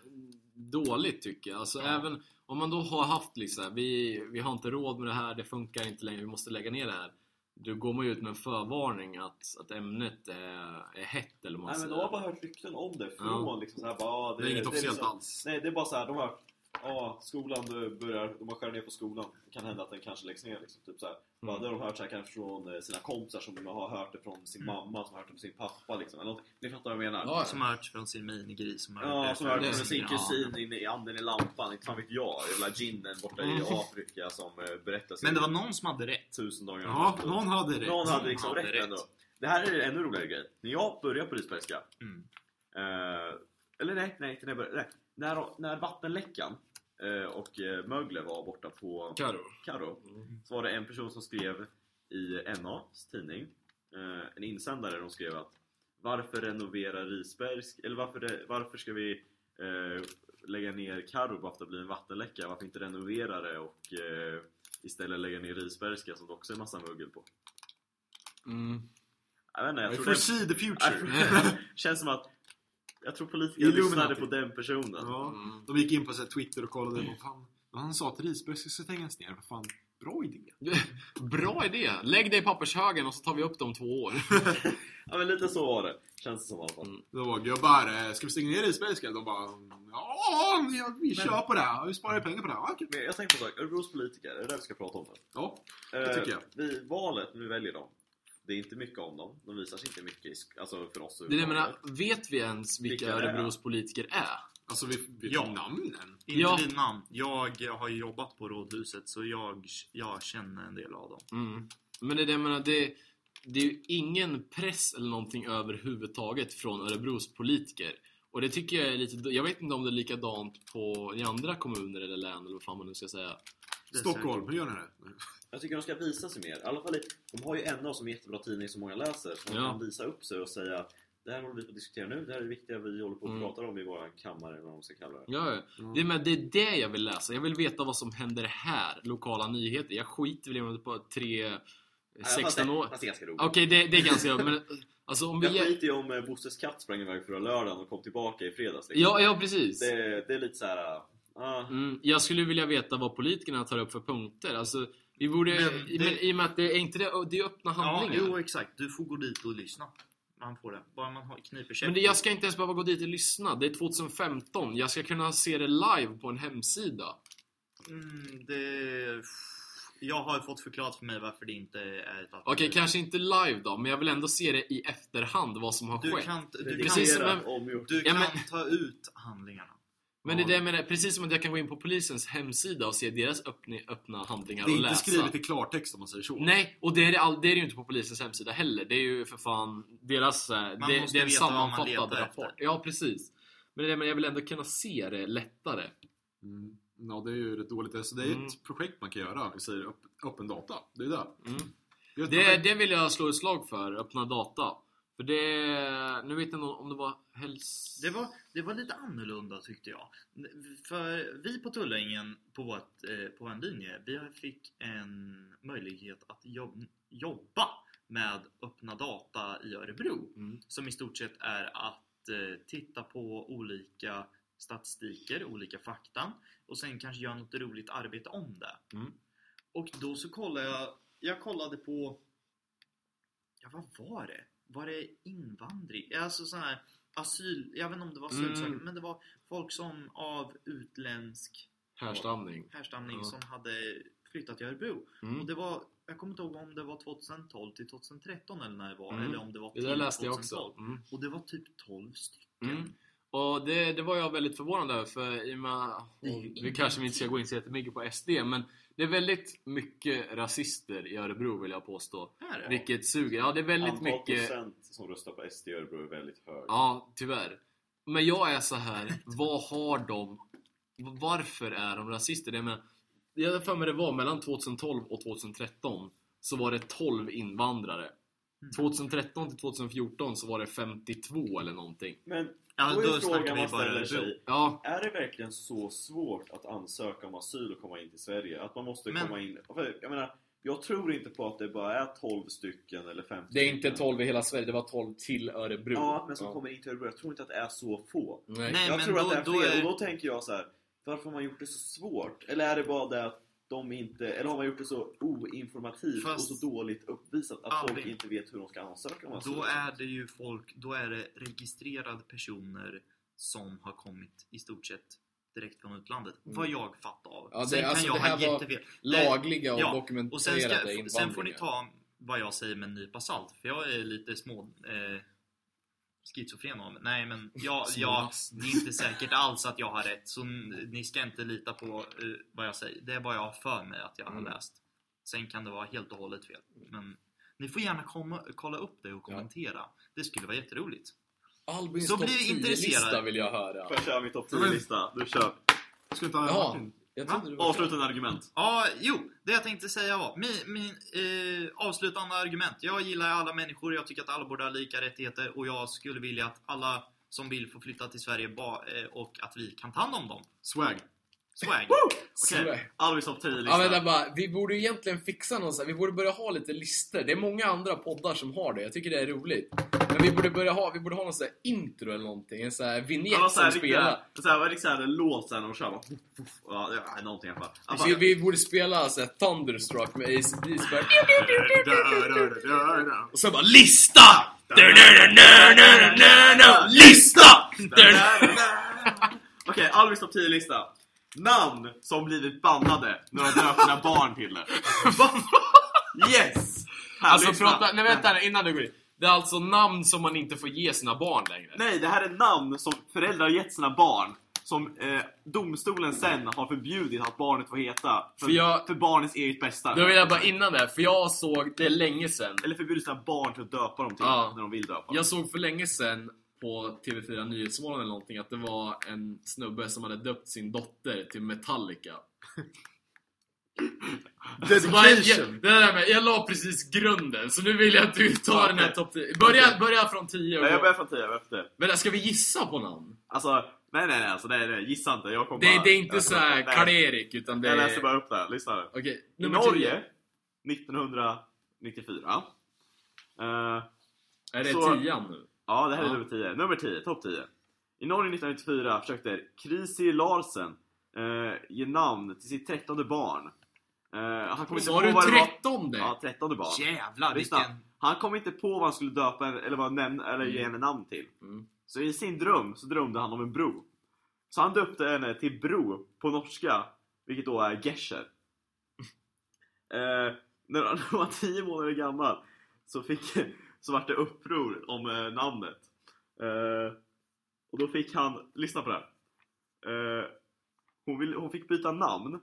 dåligt tycker jag. Alltså, även om man då har haft liksom, vi, vi har inte råd med det här, det funkar inte längre, vi måste lägga ner det här. Då går man ju ut med en förvarning att, att ämnet är, är hett eller man
Nej men de har bara hört rykten om det från
Ja.
liksom såhär bara, ah,
Det är inget officiellt
liksom,
alls.
Nej det är bara såhär, de har Ja, skolan börjar, de har skär ner på skolan. Det kan hända att den kanske läggs ner liksom. Typ så här. Det har de hört så här, kanske från eh, sina kompisar som har hört det från sin mamma, som har hört det från sin pappa liksom. Eller. Ni fattar vad jag menar?
Ja,
Som har hört från sin minigris. Som har
Ja, som har hört från sin
Ja.
kusin inne i anden i lampan, inte fan vet jag. Jävla ginen borta i Afrika som eh, berättar sin
Men det var någon som hade rätt.
tusen dagar
Ja, någon hade rätt.
Någon hade liksom
hade
rätt,
rätt.
ändå. Det här är en ännu roligare grej. När jag började på Risbergska,
Mm.
eh, eller nej, nej, inte när jag började. Nej. När, när vattenläckan och eh, Mögele var borta på
Karo.
Karo så var det en person som skrev i NAs tidning eh, en insändare de skrev att varför renovera Risbergs eller varför, det, varför ska vi eh, lägga ner Karo bara för att det blir en vattenläcka? Varför inte renovera det och eh, istället lägga ner Risbergska som det också är massa mögel på?
Mm.
Jag vet inte, jag tror
foresee the future. <laughs>
det <laughs> känns som att jag tror politiker
Illuminati.
lyssnade på den personen.
Ja,
Mm.
de gick in på så här Twitter och kollade vad fan, vad han sa att Risberg ska stängas ner. Vad fan, bra idé. <laughs>
Bra idé! Lägg det i pappershögen och så tar vi upp det om två år. <laughs>
Ja men lite så var det, känns det som i alla fall.
Mm.
Det var gubbar, eh, ska vi stänga ner Risbergska? De bara ja, vi kör på det. Vi sparar pengar på det. Ja.
Men jag tänkte på en sak, Örebros politiker, är det där vi ska prata om nu?
Ja,
Eh,
tycker jag.
Vi, valet, när vi väljer dem, det är inte mycket om dem. De visar sig inte mycket i, alltså för oss.
Det är det menar, vet vi ens vilka
Vilka det är?
Örebros politiker är?
alltså vi vet
Ja.
namnen.
Inte
Ja.
namn. Jag har ju jobbat på Rådhuset så jag, jag känner en del av dem.
Mm. Men det är det jag menar, det, det är ju ingen press eller någonting överhuvudtaget från Örebros politiker. Och det tycker jag är lite, jag vet inte om det är likadant på, i andra kommuner eller län eller vad fan man nu ska säga.
Stockholm, hur gör ni det?
Jag tycker de ska visa sig mer. I alla fall, de har ju NA som är jättebra tidning som många läser. Så de
Ja.
kan visa upp sig och säga det här håller vi på att diskutera nu, det här är det viktiga vi håller på att
Mm.
prata om i våra kammare eller vad de ska kalla det.
Ja, ja. det, är, men det är det jag vill läsa. Jag vill veta vad som händer här. Lokala nyheter. Jag skiter väl i om det är på 3,
Nej, fast
16
det-
år.
Fast det är ganska roligt.
Okej, det, det är ganska men alltså om vi...
Jag skiter ju om eh, Bosses katt sprang iväg förra lördagen och kom tillbaka i fredags. liksom.
Ja, ja precis.
Det, det är lite såhär... ah,
Mm, jag skulle vilja veta vad politikerna tar upp för punkter. Alltså, vi borde...
Men
i,
det-
men, I och med att det är inte det, det är öppna
Ja,
handlingar.
jo exakt. Du får gå dit och lyssna. Man får det. Bara man har kniper käpp.
Men det, jag ska inte ens behöva gå dit och lyssna. Det är 2015. Jag ska kunna se det live på en hemsida.
Mm, det... Jag har fått förklarat för mig varför det inte är ett alternativ.
Okej, kanske inte live då, men jag vill ändå se det i efterhand vad som har
Du
skett.
kan, du kan,
Precis som
Redigerat,
en-
omgjort.
du
Ja,
kan
men-
ta ut handlingarna.
Men det är det jag menar, precis som att jag kan gå in på polisens hemsida och se deras öppna, öppna handlingar
Det är
och
inte
läsa.
skrivet i klartext om man säger så.
Nej, och det är det, all, det är ju inte på polisens hemsida heller. Det är ju för fan deras... eh, Det, det är en
veta
sammanfattad rapport.
efter.
Ja, precis. Men det är det, men jag vill ändå kunna se det lättare.
Mm. Ja, det är ju rätt dåligt. Alltså, det är
Mm.
ett projekt man kan göra. Vi säger öpp, öppen data. Det är det.
Mm.
Det
det vill jag slå ett slag för, öppna data. För det... Nu vet jag inte om det var häls...
Det var, det var lite annorlunda tyckte jag. För vi på Tullängen på, vårt, eh, på en linje, vi fick en möjlighet att jobb, jobba med öppna data i Örebro.
Mm.
Som i stort sett är att eh, titta på olika statistiker, olika fakta och sen kanske göra något roligt arbete om det.
Mm.
Och då så kollade jag, jag kollade på, ja vad var det? Var det invandring? Alltså sån här asyl, jag vet inte om det var asylsökande,
Mm.
men det var folk som av utländsk
Härstamning.
härstamning
Ja.
som hade flyttat till Örebro.
Mm.
Och det var, jag kommer inte ihåg om det var 2012 till 2013 eller när det var,
Mm.
eller om det var
Det
till
där läste jag
2012.
också. Mm.
Och det var typ 12 stycken.
Mm. Och det, det var jag väldigt förvånad över för i och med, vi kanske inte ska gå in så jättemycket på SD men det är väldigt mycket rasister i Örebro vill jag påstå.
Är det?
Vilket suger. Ja det är väldigt
Antal
mycket...
procent som röstar på SD i Örebro är väldigt hög.
Ja, tyvärr. Men jag är så här. vad har de? Varför är de rasister? Det med, jag har för mig det var mellan 2012 och 2013 så var det 12 invandrare.
Mm.
2013 till 2014 så var det 52 eller någonting.
Men
Ja,
då är
då
frågan
snackar vi
man ställer sig.
Ja,
Är det verkligen så svårt att ansöka om asyl och komma in till Sverige? Att man måste
Men-
komma in... Jag menar, jag tror inte på att det bara är 12 stycken eller 50
det är inte
stycken.
12 i hela Sverige, det var 12 till Örebro.
Ja, men som kommer in till Örebro. Jag tror inte att det är så få.
Nej.
Nej,
jag
men
tror
då,
att det är
då
fel.
är...
Och då tänker jag så här. Varför har man gjort det så svårt? Eller är det bara det att de inte... Eller har man gjort det så oinformativt
Fast-
och så dåligt uppvisat att folk
Aldrig.
inte vet hur de ska ansöka om?
Då är det ju folk, då är det registrerade personer som har kommit i stort sett direkt från utlandet. Vad jag fattar av.
Ja, det-
sen
alltså,
kan
det
jag
här
ha jättefel.
Lagliga och
Ja,
dokumenterade
Och sen, ska, sen får ni ta vad jag säger med en nypa salt. För jag är lite små... Eh, schizofren av mig. Nej men jag, <laughs> jag, det är inte säkert alls att jag har rätt. Så ni ska inte lita på eh, vad jag säger. Det är vad jag har för mig att jag har
Mm.
läst. Sen kan det vara helt och hållet fel. Men ni får gärna komma, kolla upp det och kommentera. Det skulle vara jätteroligt.
Albins
Så
topp
blir vi
10-lista
intresserade.
vill jag höra.
Får jag köra min topp 10-lista? Du kör.
Ska inte ha
Ja,
Martin?
Avslutande argument.
Ja, jo, det jag tänkte säga var min, min eh, avslutande argument. Jag gillar alla människor, jag tycker att alla borde ha lika rättigheter och jag skulle vilja att alla som vill få flytta till Sverige ba, eh, och att vi kan ta hand om dem.
Swag.
Swag.
Okej, Alvis topp 10
Ja,
lista.
vänta bara. Vi borde ju egentligen fixa någon så här, Vi borde börja ha lite listor. Det är många andra poddar som har det. Jag tycker det är roligt. Men vi borde börja ha, vi borde ha någon sån här intro eller någonting. En sån här vignett
Ja,
som
såhär
spelar.
såhär, riktigt såhär en låt såhär när de kör bara, Ja, det är någonting i alla fall. I alla
Vi, borde spela så här Thunderstruck med AC/DC. bara- <laughs> Och sen bara LISTA! LISTA!
Okej, Alvis topp 10 lista. Namn som blivit bannade när de döpt sina barn till det. <laughs> Yes! Här,
Alltså
lyssna.
prata, nej vänta innan du går in. Det är alltså namn som man inte får ge sina barn längre.
Nej, det här är namn som föräldrar gett sina barn. Som eh, domstolen sen har förbjudit att barnet får heta. För,
För jag-
för barnets eget bästa.
Då vill jag bara innan det, för jag såg, det länge sedan.
Eller förbjudit sina barn till att döpa dem till
Ja.
när de vill döpa dem.
Jag såg för länge sedan på TV4 Nyhetsmorgon eller någonting att det var en snubbe som hade döpt sin dotter till Metallica. <laughs> Så bara, jag, det där med, jag la precis grunden, så nu vill jag att du tar
Ja,
den här topp 10. Börja,
Okej.
börja från 10 och
Nej, jag börjar från 10, jag börjar från 10.
Men ska vi gissa på namn?
Alltså, nej nej nej, alltså, nej, nej gissa inte. Jag kommer
Det,
bara,
det är inte
jag-
så här
nej.
Karl-Erik, utan det
Jag läser
är...
bara upp det här, lyssna nu.
Okej,
I Norge,
10.
1994. eh,
Är det
Så-
10 nu?
Ja, det här är nummer 10. Nummer 10, topp 10. I Norge 1994 försökte Krisi Larsen eh, ge namn till sitt trettonde barn. Eh, han kom inte
Sa
på
du
vad det var.
13 det?
Ja, trettonde barn.
Jävlar
Lyssna.
vilken...
Han kom inte på vad han skulle döpa en- eller, vad nämna, eller ge henne namn till.
Mm.
Så i sin dröm så drömde han om en bro. Så han döpte henne till Bro på norska, vilket då är Gescher. <laughs> Eh, när han <laughs> var 10 månader gammal så, fick, så vart det uppror om eh, namnet. Eh, och då fick han, lyssna på det här. Eh, hon, vill, hon fick byta namn.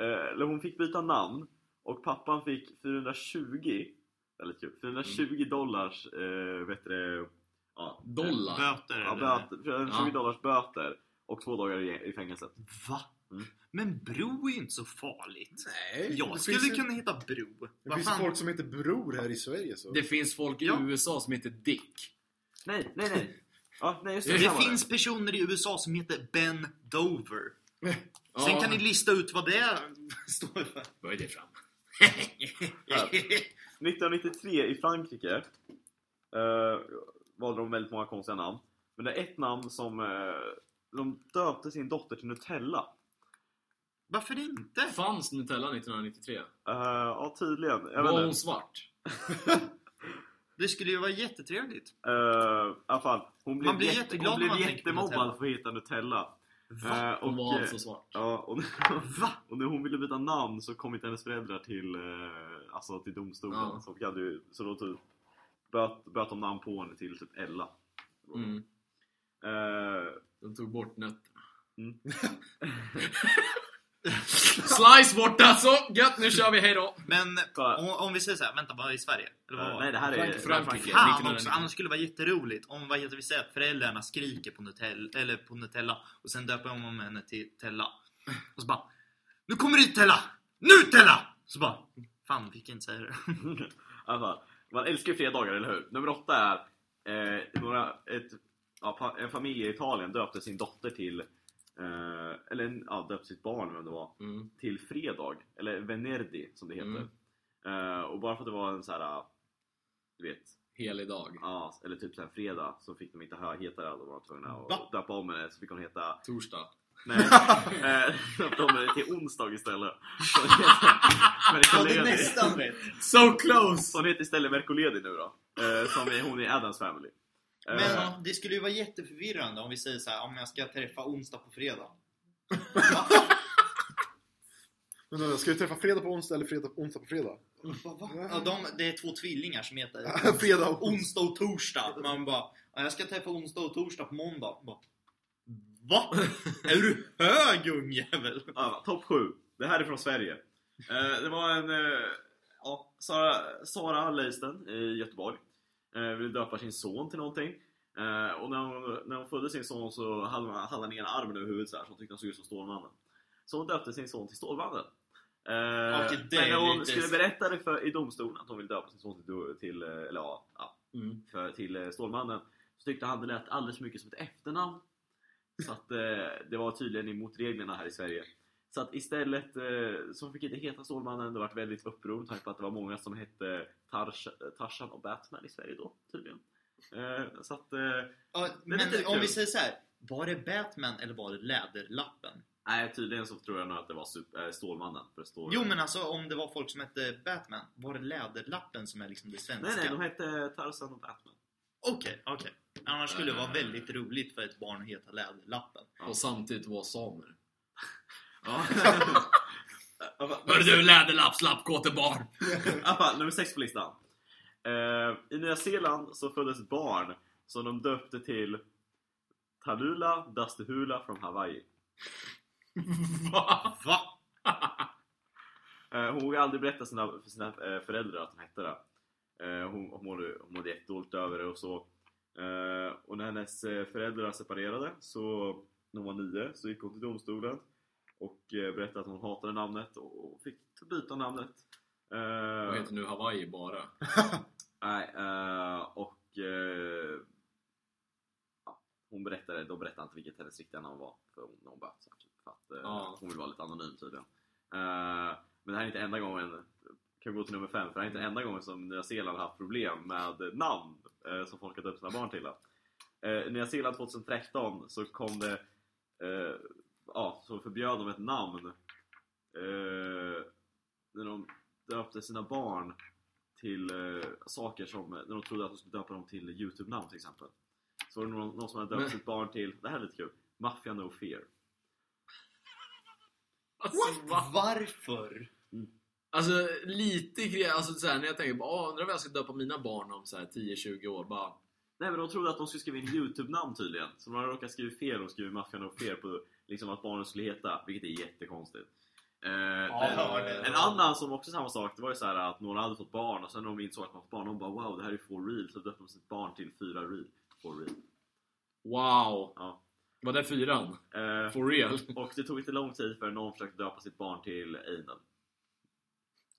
Eh, eller hon fick byta namn och pappan fick 420 väldigt kul, 420 dollars eh, vet du, det, ja,
Dollar?
Böter
Ja, böter, 420
Ja.
dollars böter och två dagar i, i fängelset.
Va?
Mm.
Men bro är ju inte så farligt.
Nej,
Jag
det
skulle
ju-
kunna heta bro.
Det finns
fan?
folk som heter Bror här i Sverige så.
Det finns folk i
Ja.
USA som heter Dick.
Nej, nej, nej! <laughs> Ja, nej just det,
Det finns personer i USA som heter Ben Dover. <laughs> Sen
Ja.
kan ni lista ut vad det <laughs> står för.
Börja det fram.
1993 i Frankrike eh, valde de väldigt många konstiga namn. Men det är ett namn som eh, de döpte sin dotter till Nutella.
Varför inte?
Fanns Nutella 1993?
Eh, ja, tydligen. Jag
Var hon svart?
Det skulle ju vara jättetrevligt.
Eh, I alla fall, hon blev,
Man blir
jätte,
jätteglad
hon
när
blev
man
jättemobbad
Nutella.
för att heta Nutella.
Va?
Eh,
Hon var
eh,
alltså svart.
Ja, och,
Va? <laughs>
och när hon ville byta namn så kom inte hennes föräldrar till, eh, alltså till domstolen.
Ja.
Så, hade ju, så då typ böt, böt de namn på henne till typ Ella.
Mm.
Eh,
De tog bort nötterna.
Mm. <laughs> <laughs>
Slice borta! Så, gött! Nu kör vi, hejdå!
Men om, om vi säger så här, vänta bara i Sverige? Eller vad
nej, det här är
Frank- Frankrike.
Fan
1990.
också, annars skulle det vara jätteroligt om vad heter vi säger att föräldrarna skriker på Nutella, eller på Nutella och sen döper om henne till Tella. Och så bara Nu kommer det Tella! Nu Tella! Så bara Fan, fick inte säga det.
Fall, <laughs> man älskar ju fredagar, eller hur? Nummer åtta är eh, några, ett, ja, en familj i Italien döpte sin dotter till eh, eller ja, döpte sitt barn, vem det var,
Mm.
till fredag. Eller Venerdi som det heter.
Mm.
Eh, och bara för att det var en så här, du vet,
Helig dag.
ja, eller typ så här fredag så fick de inte heta det. De var tvungna
Va?
att döpa om henne så fick hon heta
Torsdag.
Nej, <laughs> eh, döpte om henne till onsdag istället. <laughs> Så hon heter Mercoledi.
rätt.
So close!
Hon heter istället Mercoledi nu då. Eh, som är hon i Adams Family.
Men det skulle ju vara jätteförvirrande om vi säger så här, om jag ska träffa onsdag på fredag. <laughs>
Men ska vi träffa fredag på onsdag eller fredag på onsdag på fredag?
Ja, de, det är två tvillingar som heter <laughs>
fredag och
onsdag och torsdag. Man bara, ja, jag ska träffa onsdag och torsdag på måndag. Bara, Va? <laughs> Är du hög ungjävel?
Ja, Topp 7. Det här är från Sverige. Eh, det var en... Eh, ja, Sara, Sara Leisten i Göteborg. Eh, ville döpa sin son till någonting. Eh, och när hon, när hon födde sin son så hade hon hade han ena armen över huvudet så här, så hon tyckte han såg ut som Stålmannen. Så hon döpte sin son till Stålmannen. Eh, men
är
när hon skulle berätta det för, i domstolen att hon ville döpa sin son till, till, eh, eller, ja,
Mm.
för, till Stålmannen så tyckte han det lät alldeles för mycket som ett efternamn. Så att eh, det var tydligen emot reglerna här i Sverige. Så att istället, eh, så fick inte heta Stålmannen, det var väldigt uppror med tanke på att det var många som hette Tarzan och Batman i Sverige då, tydligen. Eh, så att, eh,
Ja, men om vi säger så här. Var det Batman eller var det Läderlappen?
nej tydligen så tror jag nog att det var super, eh, Stålmannen. För står,
Jo men alltså om det var folk som hette Batman, var det Läderlappen som är liksom det svenska?
Nej nej, de hette Tarzan och Batman.
Okej, okej. Annars skulle det vara väldigt roligt för ett barn att heta Läderlappen.
Och samtidigt vara samer. <laughs> Hör du läderlappslappkåtebarn!
Alla, nummer sex på listan. Eh, I Nya Zeeland så föddes barn som de döpte till Talula Dastehula från Hawaii. <laughs>
Va?
Va?
Eh, hon vågade aldrig berätta sina, för sina eh, föräldrar att hon hette det. Eh, hon, hon, mådde, hon mådde jättedåligt över det och så. Eh, och när hennes föräldrar separerade, så när hon var nio, så gick hon till domstolen och eh, berättade att hon hatade namnet och, fick byta namnet. Eh,
Vad heter nu Hawaii bara? <laughs>
Nej, eh, och eh, ja, hon berättade, då berättade inte vilket hennes riktiga namn var för hon, hon böt typ, för att eh,
Ja.
hon vill vara lite anonym tydligen. Eh, men det här är inte enda gången, kan gå till nummer fem, för det här är inte enda gången som Nya Zeeland har haft problem med namn eh, som folk har döpt sina barn till. Eh, Nya Zeeland 2013 så kom det, eh, ja, så förbjöd de ett namn eh, när de döpte sina barn till eh, saker som, när de trodde att de skulle döpa dem till Youtube-namn till exempel. Så var det någon, någon som hade döpt
Men-
sitt barn till, det här är lite kul, Mafia No Fear.
Alltså, va?
Varför?
Alltså lite grej, alltså såhär när jag tänker bara "Åh, undrar vad jag ska döpa mina barn om så här 10-20 år bara
Nej men de trodde att de skulle skriva in Youtube-namn tydligen. Så de hade råkat skriva fel och skrivit Mafia No Fear på liksom att barnen skulle heta, vilket är jättekonstigt. Eh,
Ja,
en, en annan som också samma sak, det var ju så här att några hade fått barn och sen när de insåg att de fått barn, de bara wow det här är for real, så döpte de sitt barn till fyra real. For real.
Wow!
Ja.
Var det fyran?
Eh,
For real? <laughs>
och det tog inte lång tid förrän någon försökte döpa sitt barn till Anal.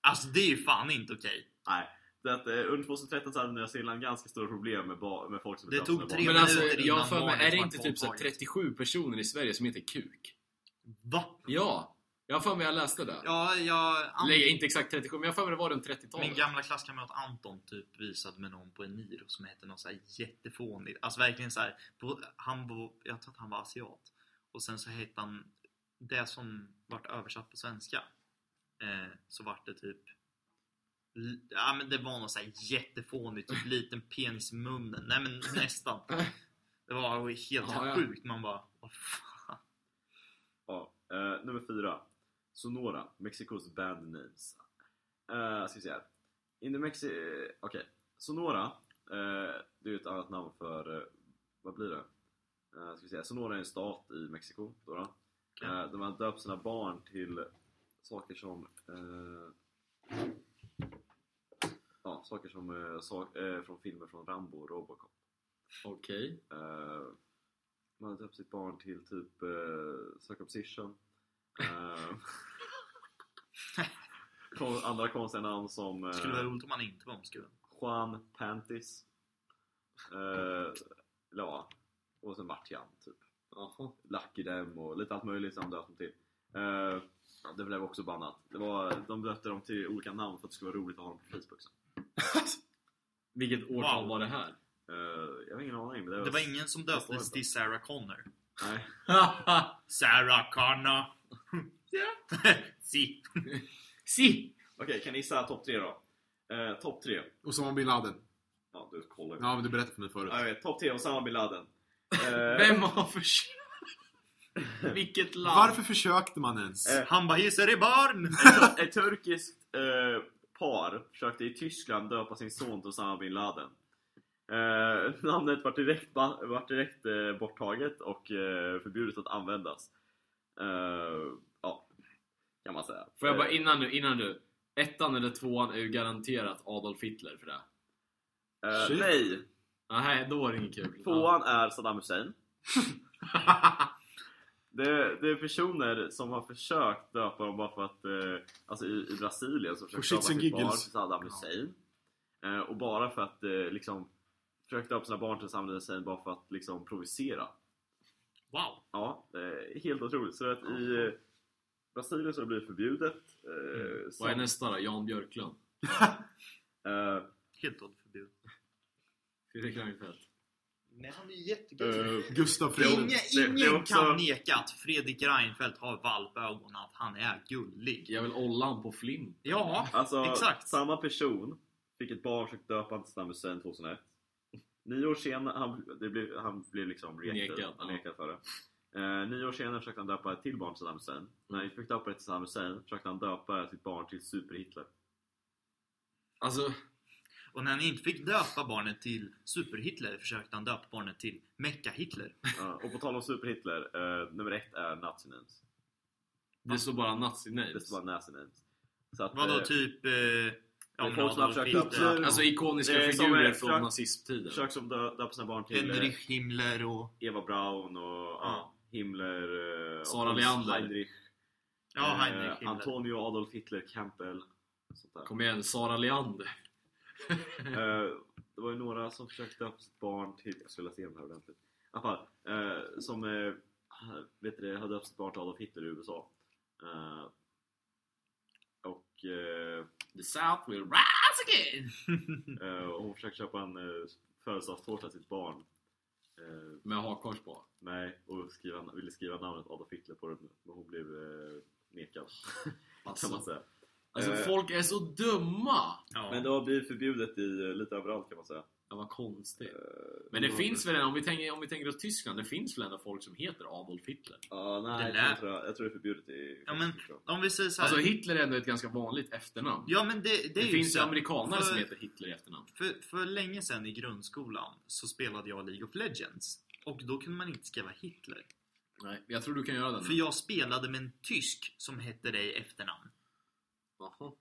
Alltså det är ju fan inte okej.
Nej. Det att, eh, under 2013 så hade Nya Zeeland ganska stora problem med, med folk som
Det tog tre.
Men
minuter
alltså jag för mig, är det inte typ så här
våldtaget.
37 personer i Sverige som heter Kuk?
Va?
Ja! Jag har för mig jag läste det.
Ja, jag...
Eller inte exakt 37 men jag har för mig det var runt 30-talet.
Min gamla klasskamrat Anton typ visade mig någon på en Niro som hette något så här jättefånigt. Alltså verkligen så här, på, han var, jag tror att han var asiat. Och sen så hette han det som vart översatt på svenska. Eh, så vart det typ Ja men det var något så här jättefånigt, typ liten penis i munnen. Nej men <laughs> nästan. Det var helt
Ja, ja.
sjukt. Man bara, vad fan.
Ja, eh, nummer fyra. Sonora, Mexicos band names. Uh, ska vi se här. In the Mexi... eh, Okej. Sonora, eh, det är ett annat namn för... eh, vad blir det? Uh, ska vi se. Sonora är en stat i Mexiko. Då då.
Okej.
Eh, de har döpt sina barn till saker som... eh, saker som... eh, sak, eh, från filmer från Rambo och Robocop.
Okej.
Uh, man hade döpt sitt barn till typ uh, circumcision. Eh, <laughs> kon- andra konstiga namn som
Det skulle vara roligt om han inte var omskuren.
Juan Pantis. Uh, ja, och sen Martian typ.
Jaha.
Lucky Dem och lite allt möjligt som de döpte dem till. Eh, det blev också bannat. Det var, de döpte dem till olika namn för att det skulle vara roligt att ha dem på Facebook sen. <laughs>
Vilket årtal
Wow.
var det här?
Eh, jag har ingen aning. Men det,
Det var ingen som döptes till Sarah Connor.
Nej. <laughs>
Sarah Connor. <laughs> Ja. si.
si!
Okej, kan ni gissa topp tre då? Eh, topp tre.
Osama bin Laden.
Ja, du kollar ju.
Ja, men du berättade för mig förut.
Ja, jag vet. Topp tre Osama bin Laden. Eh,
Vem har försökt? Vilket land?
Varför försökte man ens?
Eh,
Han bara hisser i barn!
Ett, ett turkiskt eh, par försökte i Tyskland döpa sin son till Osama bin Laden. Eh, namnet var direkt, var direkt eh, borttaget och eh, förbjudet att användas. Eh, ja, kan man säga.
Får jag bara
Eh,
innan nu, innan nu. Ettan eller tvåan är ju garanterat Adolf Hitler för det.
eh, nej,
Nej, då är det inget kul.
tvåan är Saddam Hussein. <laughs> Det, det är personer som har försökt döpa dem bara för att, eh, alltså i, i Brasilien så försökte
and
sitt barn
giggles.
till Saddam Hussein. Eh, och bara för att eh, liksom försökte döpa sina barn till Saddam Hussein bara för att liksom provocera.
Wow!
Ja, det är helt otroligt. Så att i eh, Brasilien så har det blivit förbjudet. Eh,
Vad
som-
är nästa då? Jan Björklund? <laughs>
eh,
Helt åt förbud.
Fredrik Reinfeldt?
Nej, han är jättegullig.
eh,
Gustav Fredrik.
Ingen,
det- det är
ingen
också-
kan neka att Fredrik Reinfeldt har valpögon, att han är gullig.
Jag vill Ollan på Flint.
Ja,
Alltså,
exakt.
samma person fick ett barn som döpa han till Saddam Hussein 2001. Nio år senare, han, det blev, han blev liksom
Nekad,
han nekad för det. Eh, nio år senare försökte han döpa ett till barn till Saddam Hussein. När han fick döpa det till Saddam Hussein försökte han döpa sitt barn till Super-Hitler.
Alltså,
och när han inte fick döpa barnet till Super-Hitler försökte han döpa barnet till Mecka-Hitler.
Ja, och på tal om Super-Hitler, eh, nummer ett är Nazi names.
det står bara nazi
Det
names.
står bara Nazi names. Så att,
Vadå
eh,
typ... Eh, ja,
folk som har försökt
Alltså ikoniska
Det är som
figurer
är-
från
försök-
nazismtiden.
försök som dö, döpa sina barn till eh,
Henrich Himmler och...
Eva Braun och ja, Himmler, eh,
Sara
och
Leander.
Heinrich,
Ja,
eh,
Heinrich Himmler.
Antonio Adolf Hitler Campbell. Sånt där.
Kom igen, Sara Leander.
Eh, <laughs> det var ju några som försökte döpa sitt barn till, jag skulle läsa igenom det här ordentligt. I alla fall, eh, som eh, vet du, hade döpt sitt barn till Adolf Hitler i USA. Och
The South will rise again! <laughs>
och hon försökte köpa en eh, födelsedagstårta till sitt barn.
Med hakkors på.
nej, och skriva, ville skriva namnet Adolf Hitler på den, men hon blev eh, nekad. kan man säga.
Alltså
Eh,
folk är så dumma!
Ja.
Men det har blivit förbjudet i eh, lite överallt kan man säga.
Det var konstigt.
Eh,
Men det finns väl, om vi, tänker, om vi tänker oss Tyskland, det finns väl ändå folk som heter Adolf Hitler?
Ja, nej,
Det
jag, tror, jag tror det är förbjudet i
Ja, men-. Om vi säger så här,
Alltså Hitler är ändå ett ganska vanligt efternamn.
Ja men det, det,
det finns ju amerikanare som heter Hitler i efternamn.
För, för länge sedan i grundskolan så spelade jag League of Legends. Och då kunde man inte skriva Hitler.
Nej, jag tror du kan göra den.
För jag spelade med en tysk som hette i efternamn.
Jaha.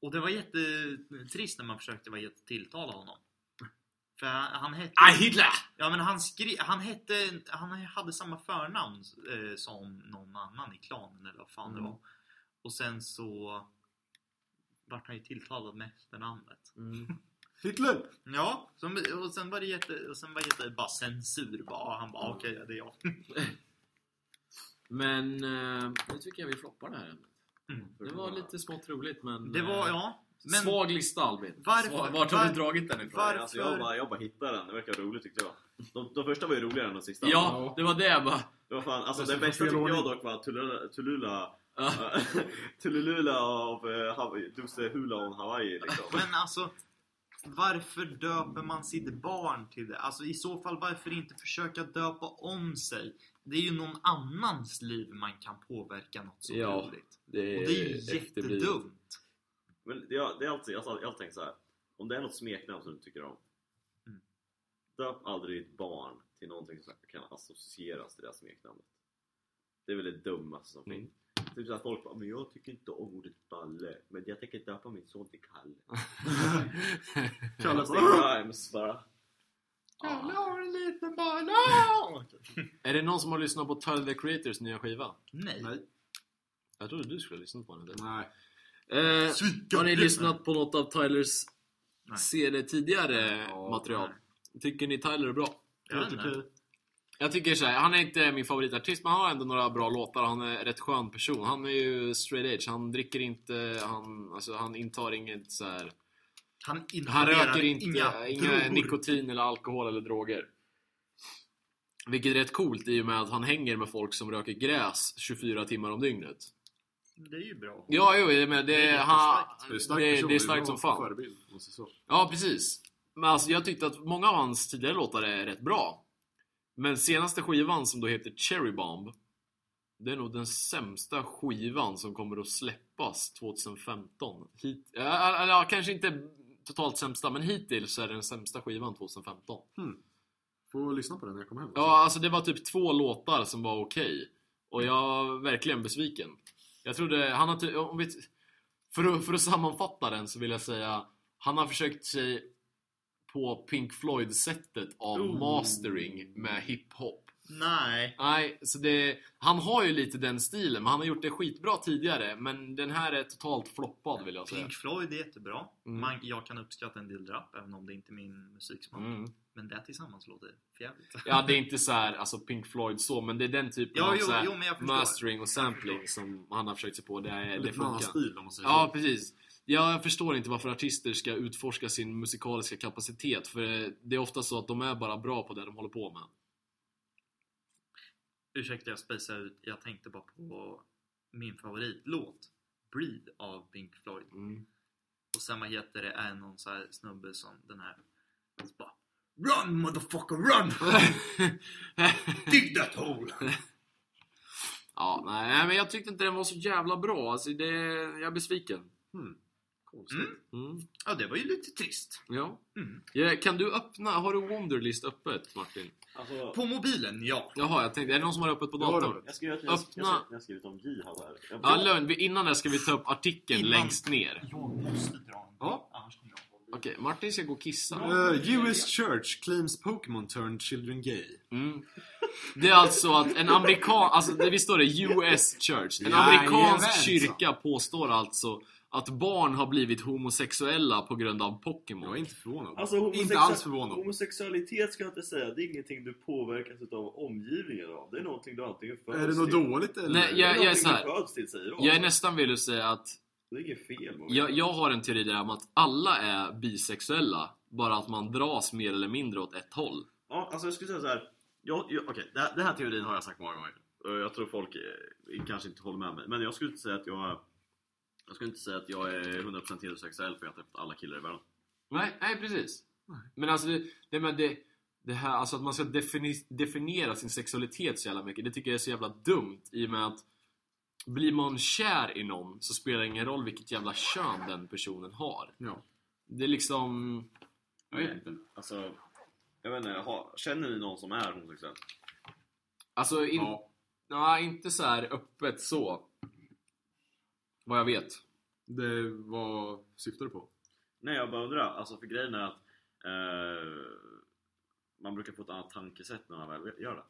Och det var jättetrist när man försökte vara jättetilltala honom. För han, han hette...
Aj, Hitler!
Ja men han skri... Han hette... Han hade samma förnamn eh, som någon annan i klanen eller vad fan det
Mm.
var. Och sen så... Vart han ju tilltalad med efternamnet.
Hitler!
Ja, som, och sen var det jätte... Och sen var det jätte... Bara censur bara. Han bara okej, ja, det är jag.
Men eh, nu tycker jag vi floppar det här ämnet.
Mm.
Det var lite smått roligt men...
Det var,
eh,
ja. Men
Svag lista Albin.
Varför-
Svag- Vart har
var-
du dragit den ifrån?
var-
Alltså, jag, bara, jag bara hittade den, det verkar roligt tyckte jag. De, de första var ju roligare än de sista.
Ja, det var det jag bara...
Det var fan, alltså den bästa tyckte jag dock var Tulula, Tulula. <laughs> Tululula av uh, Hawaii, Duse Hula on Hawaii liksom.
Men alltså Varför döper man sitt barn till det? Alltså i så fall varför inte försöka döpa om sig? Det är ju någon annans liv man kan påverka något så
Ja,
roligt.
Det
Och det är ju jättedumt.
Men det, det är alltid, jag har alltid, jag tänkt så här. Om det är något smeknamn som du tycker om.
Mm.
Döp aldrig ditt barn till någonting som kan associeras till det här smeknamnet. Det är väl det dummaste som
Mm.
finns. Typ såhär folk bara, men jag tycker inte om ordet balle. Men jag tänker döpa min son till Kalle. <laughs>
Kalle
Fast det <laughs>
bara...
en liten banan! <laughs>
Är det någon som har lyssnat på Tyler the Creators nya skiva?
Nej.
Nej.
Jag trodde du skulle ha lyssnat på den.
Nej.
Eh,
Svika
har ni lyssnat på något av Tylers
Nej.
serie tidigare
Ja,
material? Tycker ni Tyler är bra?
Jag vet inte.
Jag tycker så här, han är inte min favoritartist men han har ändå några bra låtar. Han är en rätt skön person. Han är ju straight edge. Han dricker inte, han, alltså, han intar inget så här.
Han,
Han röker inte,
inga,
inga, nikotin eller alkohol eller droger. Vilket är rätt coolt i och med att han hänger med folk som röker gräs 24 timmar om dygnet.
Det är ju bra.
Ja, jo, menar, det,
Det är
han,
jättestarkt.
Det
det, det är starkt som fan.
Förebild.
Ja, precis. Men alltså, jag tyckte att många av hans tidigare låtar är rätt bra. Men senaste skivan som då heter Cherry Bomb Det är nog den sämsta skivan som kommer att släppas 2015. Hit, eller, ja, kanske inte totalt sämsta, men hittills är det den sämsta skivan 2015.
Får lyssna på den när jag kommer hem.
Ja, alltså det var typ två låtar som var okej. Och jag var verkligen besviken. Jag trodde, han har ty- om vi, för, att, för att sammanfatta den så vill jag säga Han har försökt sig på Pink Floyd-sättet av
Oh.
mastering med hiphop.
Nej.
Nej, så det, han har ju lite den stilen, men han har gjort det skitbra tidigare. Men den här är totalt floppad vill jag säga.
Pink Floyd är jättebra.
Mm.
Man, jag kan uppskatta en del rap, även om det inte är min musiksmak.
Mm.
Men det tillsammans låter jävligt.
Ja, det är inte så här, alltså Pink Floyd så, men det är den typen
Ja,
av
jo, jo,
mastering och sampling som han har försökt sig på. Det, är, det funkar.
stil om man säger
Ja, precis. Jag förstår inte varför artister ska utforska sin musikaliska kapacitet, för det är ofta så att de är bara bra på det de håller på med.
Ursäkta jag spejsade ut, jag tänkte bara på min favoritlåt. Breathe av Pink Floyd.
Mm.
Och vad heter det, är någon så här snubbe som den här. Så bara, Run motherfucker run! <laughs> Dig that hole!
ja, nej, men jag tyckte inte den var så jävla bra. Alltså, det, jag är besviken.
Konstigt.
Mm.
Mm.
Ja det var ju lite trist.
Ja.
Mm.
Ja, Kan du öppna, har du Wonderlist öppet Martin?
Alltså,
På mobilen, ja.
Jaha, jag tänkte, är det någon som har det öppet på datorn?
jag ett jag,
Öppna.
jag, jag skrivit om jihad här. Jag,
Ja. Vi- Innan det ska vi ta upp artikeln
Innan-
längst ner.
Jag måste dra en
Ja.
annars kommer jag
Okej, Martin ska gå och kissa.
Eh, US Church claims Pokémon turned children gay.
Mm. Det är alltså att en amerikan, alltså det visst står det US Church. En
Jajamensan.
amerikansk kyrka påstår alltså att barn har blivit homosexuella på grund av Pokémon.
Jag är inte förvånad.
Alltså,
inte alls förvånad.
Homosexualitet ska jag inte säga, det är ingenting du påverkas av omgivningen av. Det är någonting du antingen föds
Är det något
till.
dåligt eller?
Nej,
Det
jag-
är
är
någonting
så här.
till säger de.
Jag är nästan att säga att
Det är inget fel
jag, jag har en teori där om att alla är bisexuella. Bara att man dras mer eller mindre åt ett håll.
Ja, alltså jag skulle säga så här. Jag, jag, okej, det här- den här teorin har jag sagt många gånger. Jag tror folk eh, kanske inte håller med mig. Men jag skulle säga att jag Jag skulle inte säga att jag är 100% heterosexuell för jag har träffat alla killar i världen.
Nej, nej precis. Men alltså det, det, men det, det här alltså att man ska defini, definiera sin sexualitet så jävla mycket. Det tycker jag är så jävla dumt i och med att blir man kär i någon så spelar det ingen roll vilket jävla kön den personen har.
Ja.
Det är liksom...
Jag vet inte. Alltså, jag vet inte, har, känner ni någon som är homosexuell?
Alltså, in,
ja.
nej, inte så här öppet så. Vad jag vet.
Det, vad syftar du på?
Nej, jag bara undrar. Alltså för grejen är att eh, man brukar få ett annat tankesätt när man väl gör det.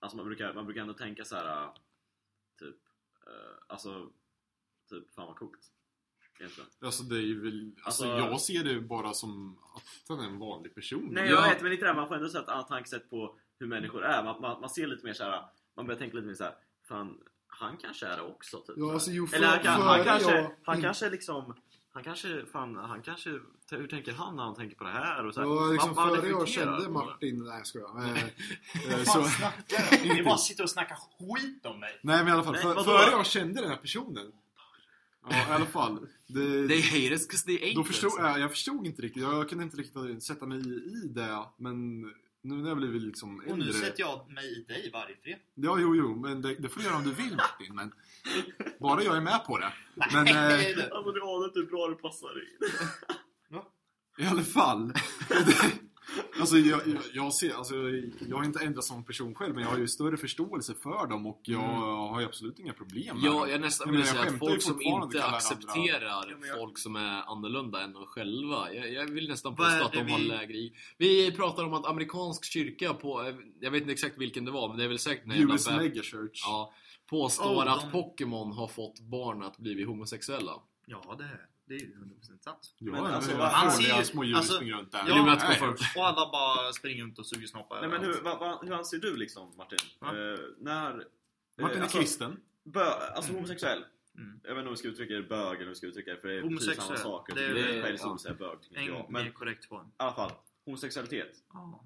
Alltså man brukar, man brukar ändå tänka så här typ, eh, alltså, typ fan vad coolt. Egentligen.
Alltså det är väl, alltså,
Alltså-
jag ser det bara som att han är en vanlig person.
Nej
Ja.
jag vet, men inte det. Man får ändå sätta ett annat tankesätt på hur människor är. Man, man, man ser lite mer så här. man börjar tänka lite mer så här. fan han kanske är det också typ.
Ja, alltså, jo, för-
Eller han, han
före
kanske,
jag-
han kanske liksom han kanske, fan, han kanske, hur tänker han när han tänker på det här? Och så här.
Ja, liksom
Man- man
före jag kände. Martin, nej jag skojar. Eh, eh,
Vad
så,
fan snackar <laughs> du? Ni bara sitter och snackar skit om mig.
Nej men i alla fall,
Nej,
för, före jag kände den här personen. Ja i alla fall. Det,
They hate us 'cause they ain't
då förstod, ja, jag förstod inte riktigt, jag kunde inte riktigt sätta mig i det. Men nu när jag blivit liksom
Och nu
äldre.
sätter jag mig i dig varje fredag.
Ja, jo, jo, men det, det får du göra om du vill Martin. Men bara jag är med på det. Men eh,
Nej, du.
Alltså du anar inte hur bra det passar dig.
i alla fall. <laughs> Alltså jag, jag, ser, alltså jag har inte ändrats som person själv men jag har ju större förståelse för dem och jag har ju absolut inga problem med
Ja,
dem.
jag nästan vill säga att folk som inte accepterar
Ja, jag-
folk som är annorlunda än de själva. Jag, jag vill nästan
är
påstå att de har
vi-
lägre i. Vi pratar om att amerikansk kyrka på, jag vet inte exakt vilken det var, men det är väl säkert jävla
US Mega Church.
Ja, påstår
Oh,
att
de-
Pokémon har fått barn att bli homosexuella.
Ja, det, det är ju 100% sant.
Ja,
Men alltså,
alltså,
han ser ju-
små djur
alltså,
springer runt där.
ja. Och alla bara springer runt och suger snoppar
Nej men hur, va, va, hur anser du liksom Martin?
Ja.
Eh, när...
Martin
eh,
är
alltså,
kristen.
Bö, alltså homosexuell.
Mm.
Jag vet inte om vi ska uttrycka det bög eller om vi ska uttrycka det för det är precis samma sak.
Det
Det
är-
det- ja.
säga bög
En
jag. Men
mer
i
korrekt form.
alla fall, homosexualitet.
Ja.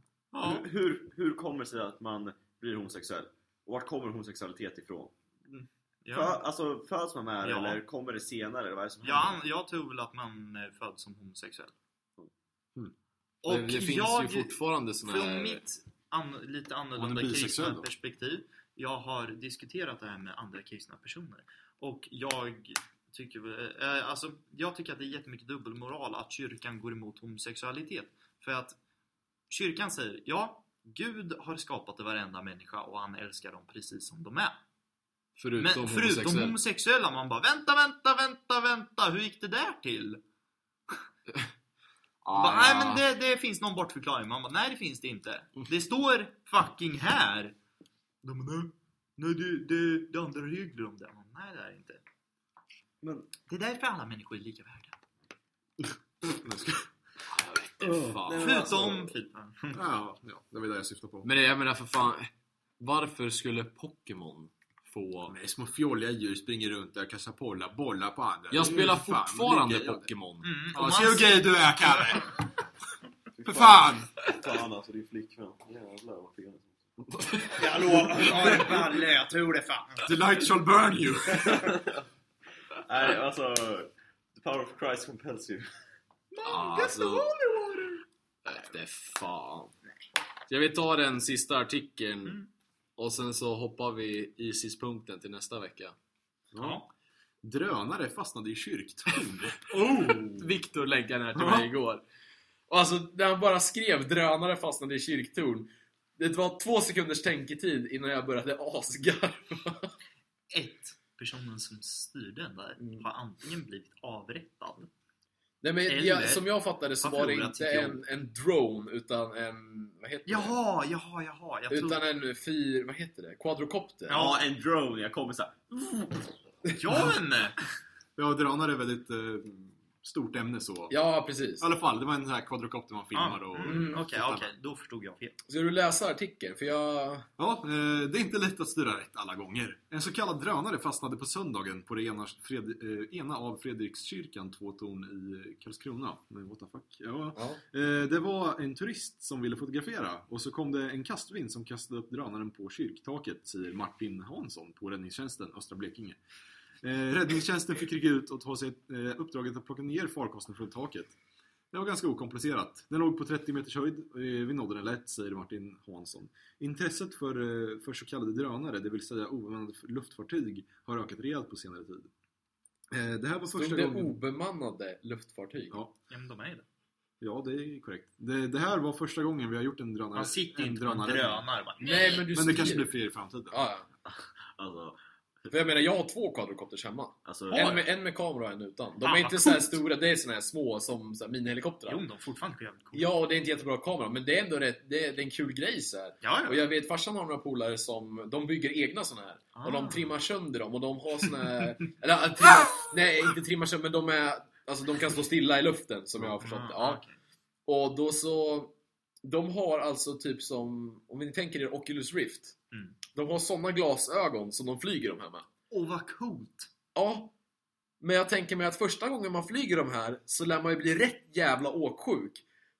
Hur, hur, hur kommer det sig att man blir homosexuell? Och vart kommer homosexualitet ifrån? För,
Ja.
alltså föds man med det
Ja.
eller kommer det senare? Eller vad är det som
an- jag tror väl att man är född som homosexuell.
Mm.
Och
det, det finns
jag,
ju fortfarande såna
från
här...
mitt an, lite annorlunda kristna
då?
perspektiv. jag har diskuterat det här med andra kristna personer. Och jag tycker, väl- eh, alltså, jag tycker att det är jättemycket dubbelmoral att kyrkan går emot homosexualitet. För att kyrkan säger, ja, Gud har skapat varenda människa och han älskar dem precis som de är.
Förutom,
Men förutom
homosexuell.
homosexuella, man bara vänta, vänta, vänta, vänta, hur gick det där till? <laughs>
Ah,
Bara, nej
ja.
men det, det finns någon bortförklaring. Man bara, nej det finns det inte. Det står fucking här. De bara, nej, nej det, det, det är andra regler om det. Man, nej det är inte.
Men-
Det är därför alla människor är lika värda. <laughs>
Fan.
Förutom Filip.
Ja, ja, det var det jag syftade på.
Men jag menar för fan, varför skulle Pokémon få...
Men små fjolliga djur springer runt där och kastar bollar, bollar på andra.
Jag spelar
Mm,
fortfarande
jag-
Pokémon.
Mm,
Ja,
man
se hur gay du är Kalle! För fan!
Fan alltså, din flickvän. Jävlar vad fin. <laughs>
Hallå, ja, det är balle, jag tror det fan.
The light shall burn you! <laughs>
Nej alltså, the power of Christ compels you.
Alltså, det fan. Jag vill ta den sista artikeln
Mm.
Och sen så hoppar vi Isis-punkten till nästa vecka.
Ja.
Drönare fastnade i kyrktorn. <laughs>
Oh! Viktor länkade den här till mig igår. Och alltså, när han bara skrev 'drönare fastnade i kyrktorn' Det var två sekunders tänketid innan jag började asgarva.
Ett, personen som styrde den där
Mm.
har antingen blivit avrättad.
Nej men jag, som jag fattade så var det inte en, en drone utan en... Vad heter
Jaha, jaha, jaha. Jag
det?
trodde...
Utan en fyr... Vad heter det? Quadrocopter?
Ja.
Ja, en drone. Jag kommer såhär.
Vet inte.
Ja, drönare är väldigt eh, stort ämne så.
Ja, precis.
I alla fall, det var en sån här quadrocopter man filmar och...
Mm, Okej,
tittar
okej. Då förstod jag fel.
Ska du läsa artikeln? För jag...
Ja, eh, det är inte lätt att styra rätt alla gånger. En så kallad drönare fastnade på söndagen på det ena, Fred, eh, ena av Fredrikskyrkan, två torn i Karlskrona. Men what the fuck? Ja.
Ja.
Eh, det var en turist som ville fotografera och så kom det en kastvind som kastade upp drönaren på kyrktaket, säger Martin Hansson på räddningstjänsten Östra Blekinge. Eh, räddningstjänsten fick rycka ut och ta sig eh, uppdraget att plocka ner farkosten från taket. Det var ganska okomplicerat. Den låg på 30 meters höjd. Eh, Vi nådde den lätt, säger Martin Hansson. Intresset för, för så kallade drönare, det vill säga obemannade luftfartyg, har ökat rejält på senare tid. Det här var
Stod
första
det
gången...
obemannade luftfartyg?
Ja,
Ja, men de är det.
ja, det är korrekt. Det, det här var första gången vi har gjort en drönare.
Man sitter
en
inte på en
drönare.
Nej, men du
Men det kanske
ser-
blir fler i framtiden.
Ja, ja. <laughs>
Alltså,
För jag menar, jag har två quadrocopters hemma.
alltså.
En med, en med kamera och en utan. De
Fan,
är inte så stora, det är såna här små som så här minihelikoptrar.
Jo, de är fortfarande jävligt coola.
Ja, och det är inte jättebra kamera, men det är ändå rätt, det är, det är en kul grej så här.
Ja,
Och
ja.
jag vet farsan har några polare som, de bygger egna såna här. Och de
Ah.
trimmar sönder dem och de har såna här, <laughs> eller äh, trimma, nej inte trimmar sönder men de är, alltså de kan stå stilla i luften som jag har förstått det.
Ah,
Ja.
okej.
Och då så, de har alltså typ som, om ni tänker er Oculus Rift.
Mm.
De har såna glasögon som de flyger de här med.
Åh, vad coolt!
Ja. Men jag tänker mig att första gången man flyger de här så lär man ju bli rätt jävla åksjuk.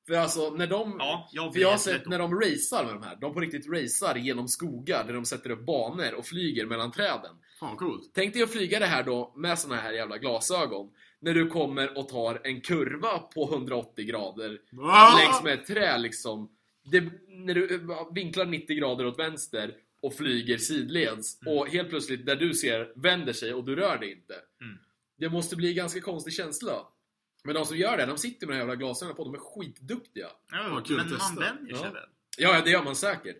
För alltså när de...
Ja, jag
för jag har sett när de racear med de här. De på riktigt racear genom skogar där de sätter upp banor och flyger mellan träden.
Fan coolt.
Tänk dig att flyga det här då med såna här jävla glasögon. När du kommer och tar en kurva på 180 grader
Ah!
längs med ett trä liksom. Det, när du eh, vinklar 90 grader åt vänster och flyger sidleds
Mm.
och helt plötsligt där du ser vänder sig och du rör dig inte.
Mm.
Det måste bli en ganska konstig känsla. Men de som gör det, de sitter med de här jävla glasögonen på, de är skitduktiga.
Ja,
kul
men man vänjer sig
Ja.
väl?
Ja, det gör man säkert.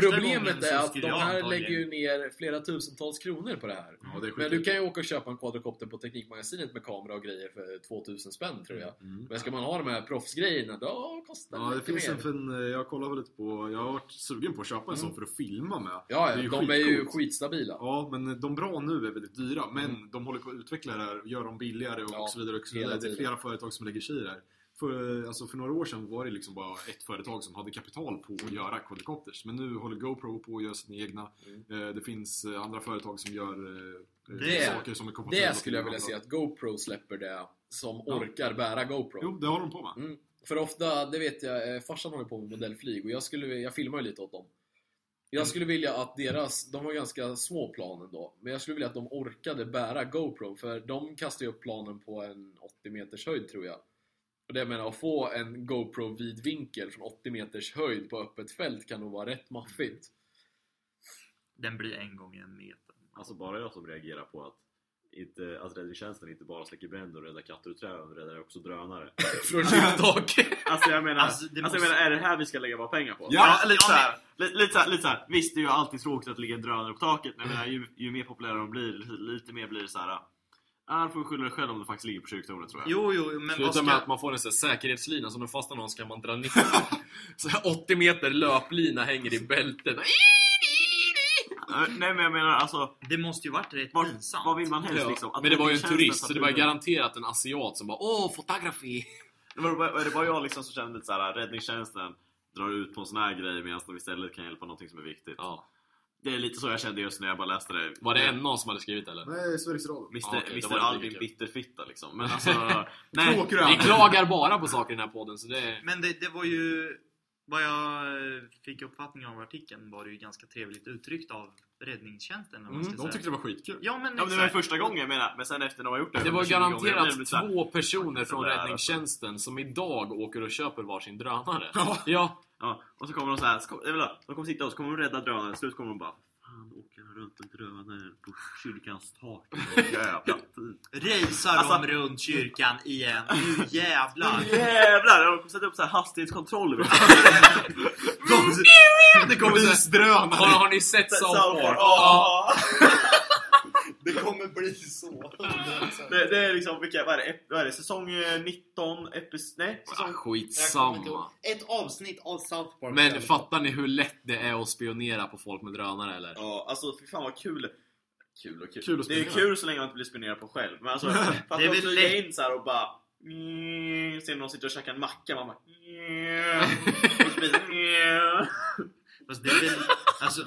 Problemet är att de här lägger ju ner flera tusentals kronor på det här.
Ja, det är
Men du kan ju åka och köpa en quadrocopter på Teknikmagasinet med kamera och grejer för 2000 spänn tror jag.
Mm.
Men ska man ha de här proffsgrejerna, då kostar det
Ja, det
lite
finns
mer.
en fin, eh, jag kollar lite på, jag har varit sugen på att köpa en sån för att filma med.
Mm. Ja,
är
ja
ju
de är ju
skitcoolt.
skitstabila.
Ja, men de bra nu är väldigt dyra. Men
Mm.
de håller på att utveckla det här, gör dem billigare och,
Ja,
så vidare. Och så vidare. Det är flera företag som lägger sig i det här. För, alltså för några år sedan var det liksom bara ett företag som hade kapital på att göra quadrocopters. Men nu håller GoPro på att göra sina egna.
Mm.
Eh, Det finns eh, andra företag som gör eh,
Det-
saker som är kompatibla
Det skulle jag vilja se, att GoPro släpper det som orkar bära GoPro.
Jo, det har de på med.
Mm. För ofta, det vet jag, farsan håller på med modellflyg och jag, skulle, jag filmar ju lite åt dem. Jag skulle vilja att deras, de har ganska små plan ändå, men jag skulle vilja att de orkade bära GoPro för de kastar ju upp planen på en 80 meters höjd tror jag. Och det jag menar, att få en GoPro vid vinkel från 80 meters höjd på öppet fält kan nog vara rätt maffigt.
Den blir en gång en meter.
Alltså bara jag som reagerar på att inte, att räddningstjänsten inte bara släcker bränder och räddar katter ur träd, de räddar också drönare. <laughs>
Från kyltak.
Alltså jag menar,
Alltså,
alltså,
det
jag
måste-
menar är det här vi ska lägga våra pengar på?
Ja,
lite
ja,
såhär, lite, lite, såhär, lite såhär, visst det är ju alltid tråkigt att det ligger en drönare på taket, men jag menar, ju, ju mer populära de blir, lite mer blir det såhär Ah, då får du skylla dig själv om det faktiskt ligger på kyrktornet tror jag.
Jo, jo, men
Sluta
ska...
med att man får en sån här säkerhetslina som när fastnar någon ska man dra ner. <laughs> så här 80 meter löplina hänger i bältet. <laughs>
Nej men jag menar alltså,
Det måste ju varit rätt pinsamt.
vad vill man helst
Ja.
liksom? Att
Men det var ju en turist, så det var garanterat en asiat som bara Åh, fotografi! <laughs>
Det var, var det bara jag liksom som kände lite såhär, räddningstjänsten drar ut på en sån här grej medan de istället kan hjälpa någonting som är viktigt.
Ja.
Det är lite så jag kände just när jag bara läste det.
Var det NA som hade skrivit eller?
Nej, Sveriges Radio.
Mr,
okej, då
Mr
var det
Albin. Bitterfitta liksom. Men alltså, <laughs> nej.
Vi klagar bara på saker i den här podden, så det...
Men det, det var ju... Vad jag eh, fick uppfattning av artikeln var det ju ganska trevligt uttryckt av räddningstjänsten.
Mm,
De tyckte det var skitkul.
Ja, men
Ja, men det var första gången jag menar, men sen efter när man gjort det
Det var
120 gånger,
garanterat
här-
två personer från räddningstjänsten som idag åker och köper varsin drönare.
Ja.
Ja.
Ja, och så kommer de så här, så, ha, de kommer sitta och så kommer de rädda drönaren, slut kommer de bara Fan, åker han runt en drönare på kyrkans tak? Jävla tid.
Racear
Alltså-
de runt kyrkan igen. Nu jävlar.
Jävlar! De kommer sätta upp så här hastighetskontroller. <laughs>
Det kommer
Polisdrönare.
har, har ni sett South Park?
Ja. <laughs>
Det kommer bli så.
Det, det är liksom, vilka, vad är det, vad är det säsong eh, 19, epis, nej?
Ah,
Säsong,
skitsamma.
Ett avsnitt av South Park.
Men fattar ni hur lätt det är att spionera på folk med drönare eller?
ja, alltså fy fan vad kul. Kul och kul.
Kul att
det är kul så länge man inte blir spionerad på själv. Men alltså, <laughs> för att
Det är
de
väl
flyger in så här och bara mm, Ser någon sitter och käkar en macka, man bara mm, <laughs> och så blir det,
Fast det är väl, alltså,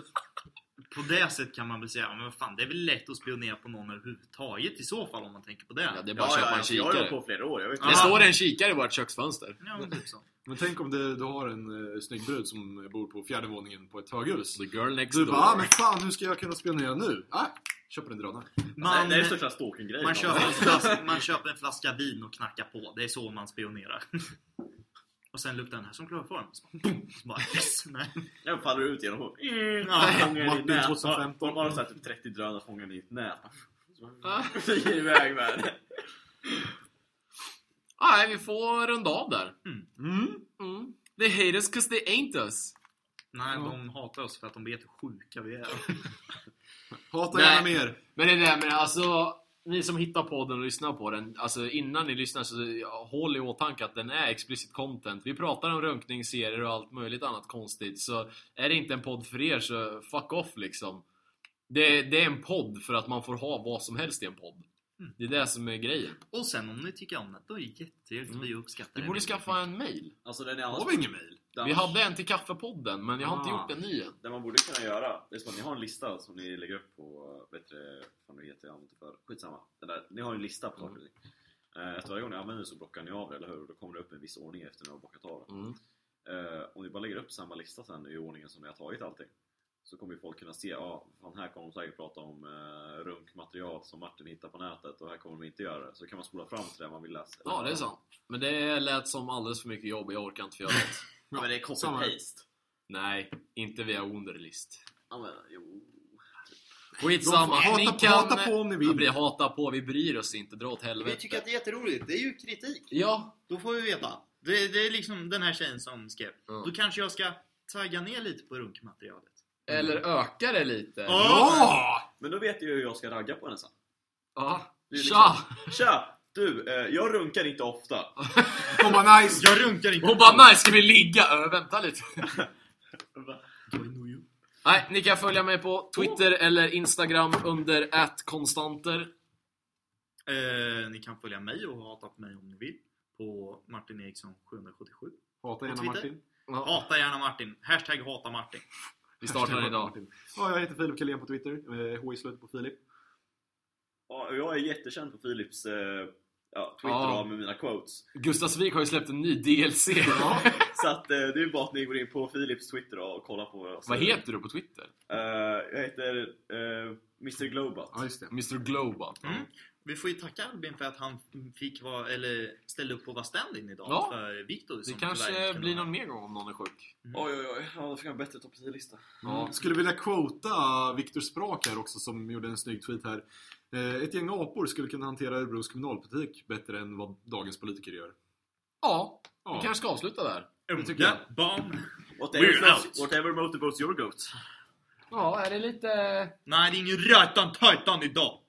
på det sättet kan man väl säga, men fan, det är väl lätt att spionera på någon överhuvudtaget i så fall om man tänker på det.
Ja, det är bara
Ja,
att köpa
ja,
en
jag har
kikare.
på flera år, jag vet
Det står en kikare i vårt köksfönster.
Ja, men typ så.
Men tänk om det, du har en uh, snygg brud som bor på fjärde våningen på ett höghus.
The girl next
Du
door.
bara, ah, men fan hur ska jag kunna spionera nu? Ah, köper en drönare.
Man,
det är största stalking-grejen.
man, köper en flaska, <laughs> man köper en flaska vin och knackar på. Det är så man spionerar. <laughs> Och sen luktar den här som kloroform. Så bara, boom, så bara yes! Nej. <laughs>
Jag faller ut genom hon.
Ja,
Fångar i
Martin
nät.
2015.
De har så här typ 30 drönare fångade i ett nät. <laughs> Flyger iväg med det.
Nej, vi får runda av där.
Mm.
Mm. They hate us 'cause they ain't us.
Nej, de hatar oss för att de vet hur sjuka vi är. <laughs>
Hata
Nej.
gärna mer.
Men det där med alltså ni som hittar podden och lyssnar på den, alltså innan ni lyssnar så håll i åtanke att den är explicit content. Vi pratar om runkningsserier och allt möjligt annat konstigt. Så är det inte en podd för er så fuck off liksom. Det, det är en podd för att man får ha vad som helst i en podd. Det är det som är grejen.
Och sen om ni tycker om det, då är det jättetrevligt. Vi uppskattar det.
borde skaffa en mail.
Alltså den är
Har
annars...
vi ingen mail?
den-
Vi hade en till kaffepodden, men jag har inte
Ah.
gjort en ny än.
Det man borde kunna göra, det är som att ni har en lista som ni lägger upp på, vet du vad det heter jag använder för, skitsamma. Det där, ni har en lista på saker ting. Eh, Efter varje gång ni använder det så blockar ni av det, eller hur? Och då kommer det upp en viss ordning efter när ni har bockat av det.
Mm.
Eh, Om ni bara lägger upp samma lista sen i ordningen som ni har tagit allting så kommer ju folk kunna se, ja, ah, fan här kommer de säkert prata om eh, runkmaterial som Martin hittar på nätet och här kommer de inte göra det. Så kan man spola fram till det man vill läsa.
Ja, det är sant. Men det lät som alldeles för mycket jobb och jag orkar inte för göra det. <laughs>
Ja, men det är copy-paste.
Nej, inte via Wunderlist.
Ja, men, jo.
Skitsamma,
Hata-
ni
hata
kan...
på om ni vill.
Ja, hata på, vi bryr oss inte, dra åt helvete.
Vi tycker att det är jätteroligt. Det är ju kritik.
Ja,
Då får vi veta. Det, det är liksom den här tjejen som skrev.
Ja.
Då kanske jag ska tagga ner lite på runkmaterialet.
eller öka det lite.
Ja!
Men då vet jag ju hur jag ska ragga på henne sen.
Ja.
Det är
Tja!
Tja! Du, eh, jag runkar inte ofta. <laughs>
De bara nice.
Jag runkar inte.
Hon bara nej, ska vi ligga? Äh, vänta lite. <laughs>
Do I know you?
Nej, ni kan följa mig på Twitter eller Instagram under konstanter.
Eh, ni kan följa mig och hata på mig om ni vill. På Martin Eriksson 777.
Hata gärna. Martin.
Hata gärna Martin. Hashtag hata Martin.
vi startar idag.
Martin. Ja, jag heter Filip Kalén på Twitter. Eh, H i slutet på Filip.
Ja, jag är jättekänd på Philips eh, ja, Twitter
Ja.
då, med mina quotes.
Gustavsvik har ju släppt en ny DLC. <laughs> <laughs>
Så att eh, det är bara att ni går in på Philips Twitter och kollar på vad
Vad heter du på Twitter?
Eh, jag heter eh, Mr Globot.
Ja, just det.
Mr Globot.
Mm. Vi får ju tacka Albin för att han fick vara, eller ställde upp och vara stand-in idag
Ja.
för Viktor.
Det kanske blir någon mer gång om någon är sjuk.
Oj oj oj, ja, då fick jag en bättre topp 10-lista.
Ja.
Skulle vilja quota Viktor Sprak här också som gjorde en snygg tweet här. Eh, Ett gäng apor skulle kunna hantera Örebros kriminalpolitik bättre än vad dagens politiker gör.
Ja,
Ja.
vi kanske ska avsluta där.
Det tycker jag.
Ja, barn.
Whatever,
We're
floats,
out.
whatever motivates your goat.
Ja, är det lite...
Nej, det är ingen rötan tajtan idag.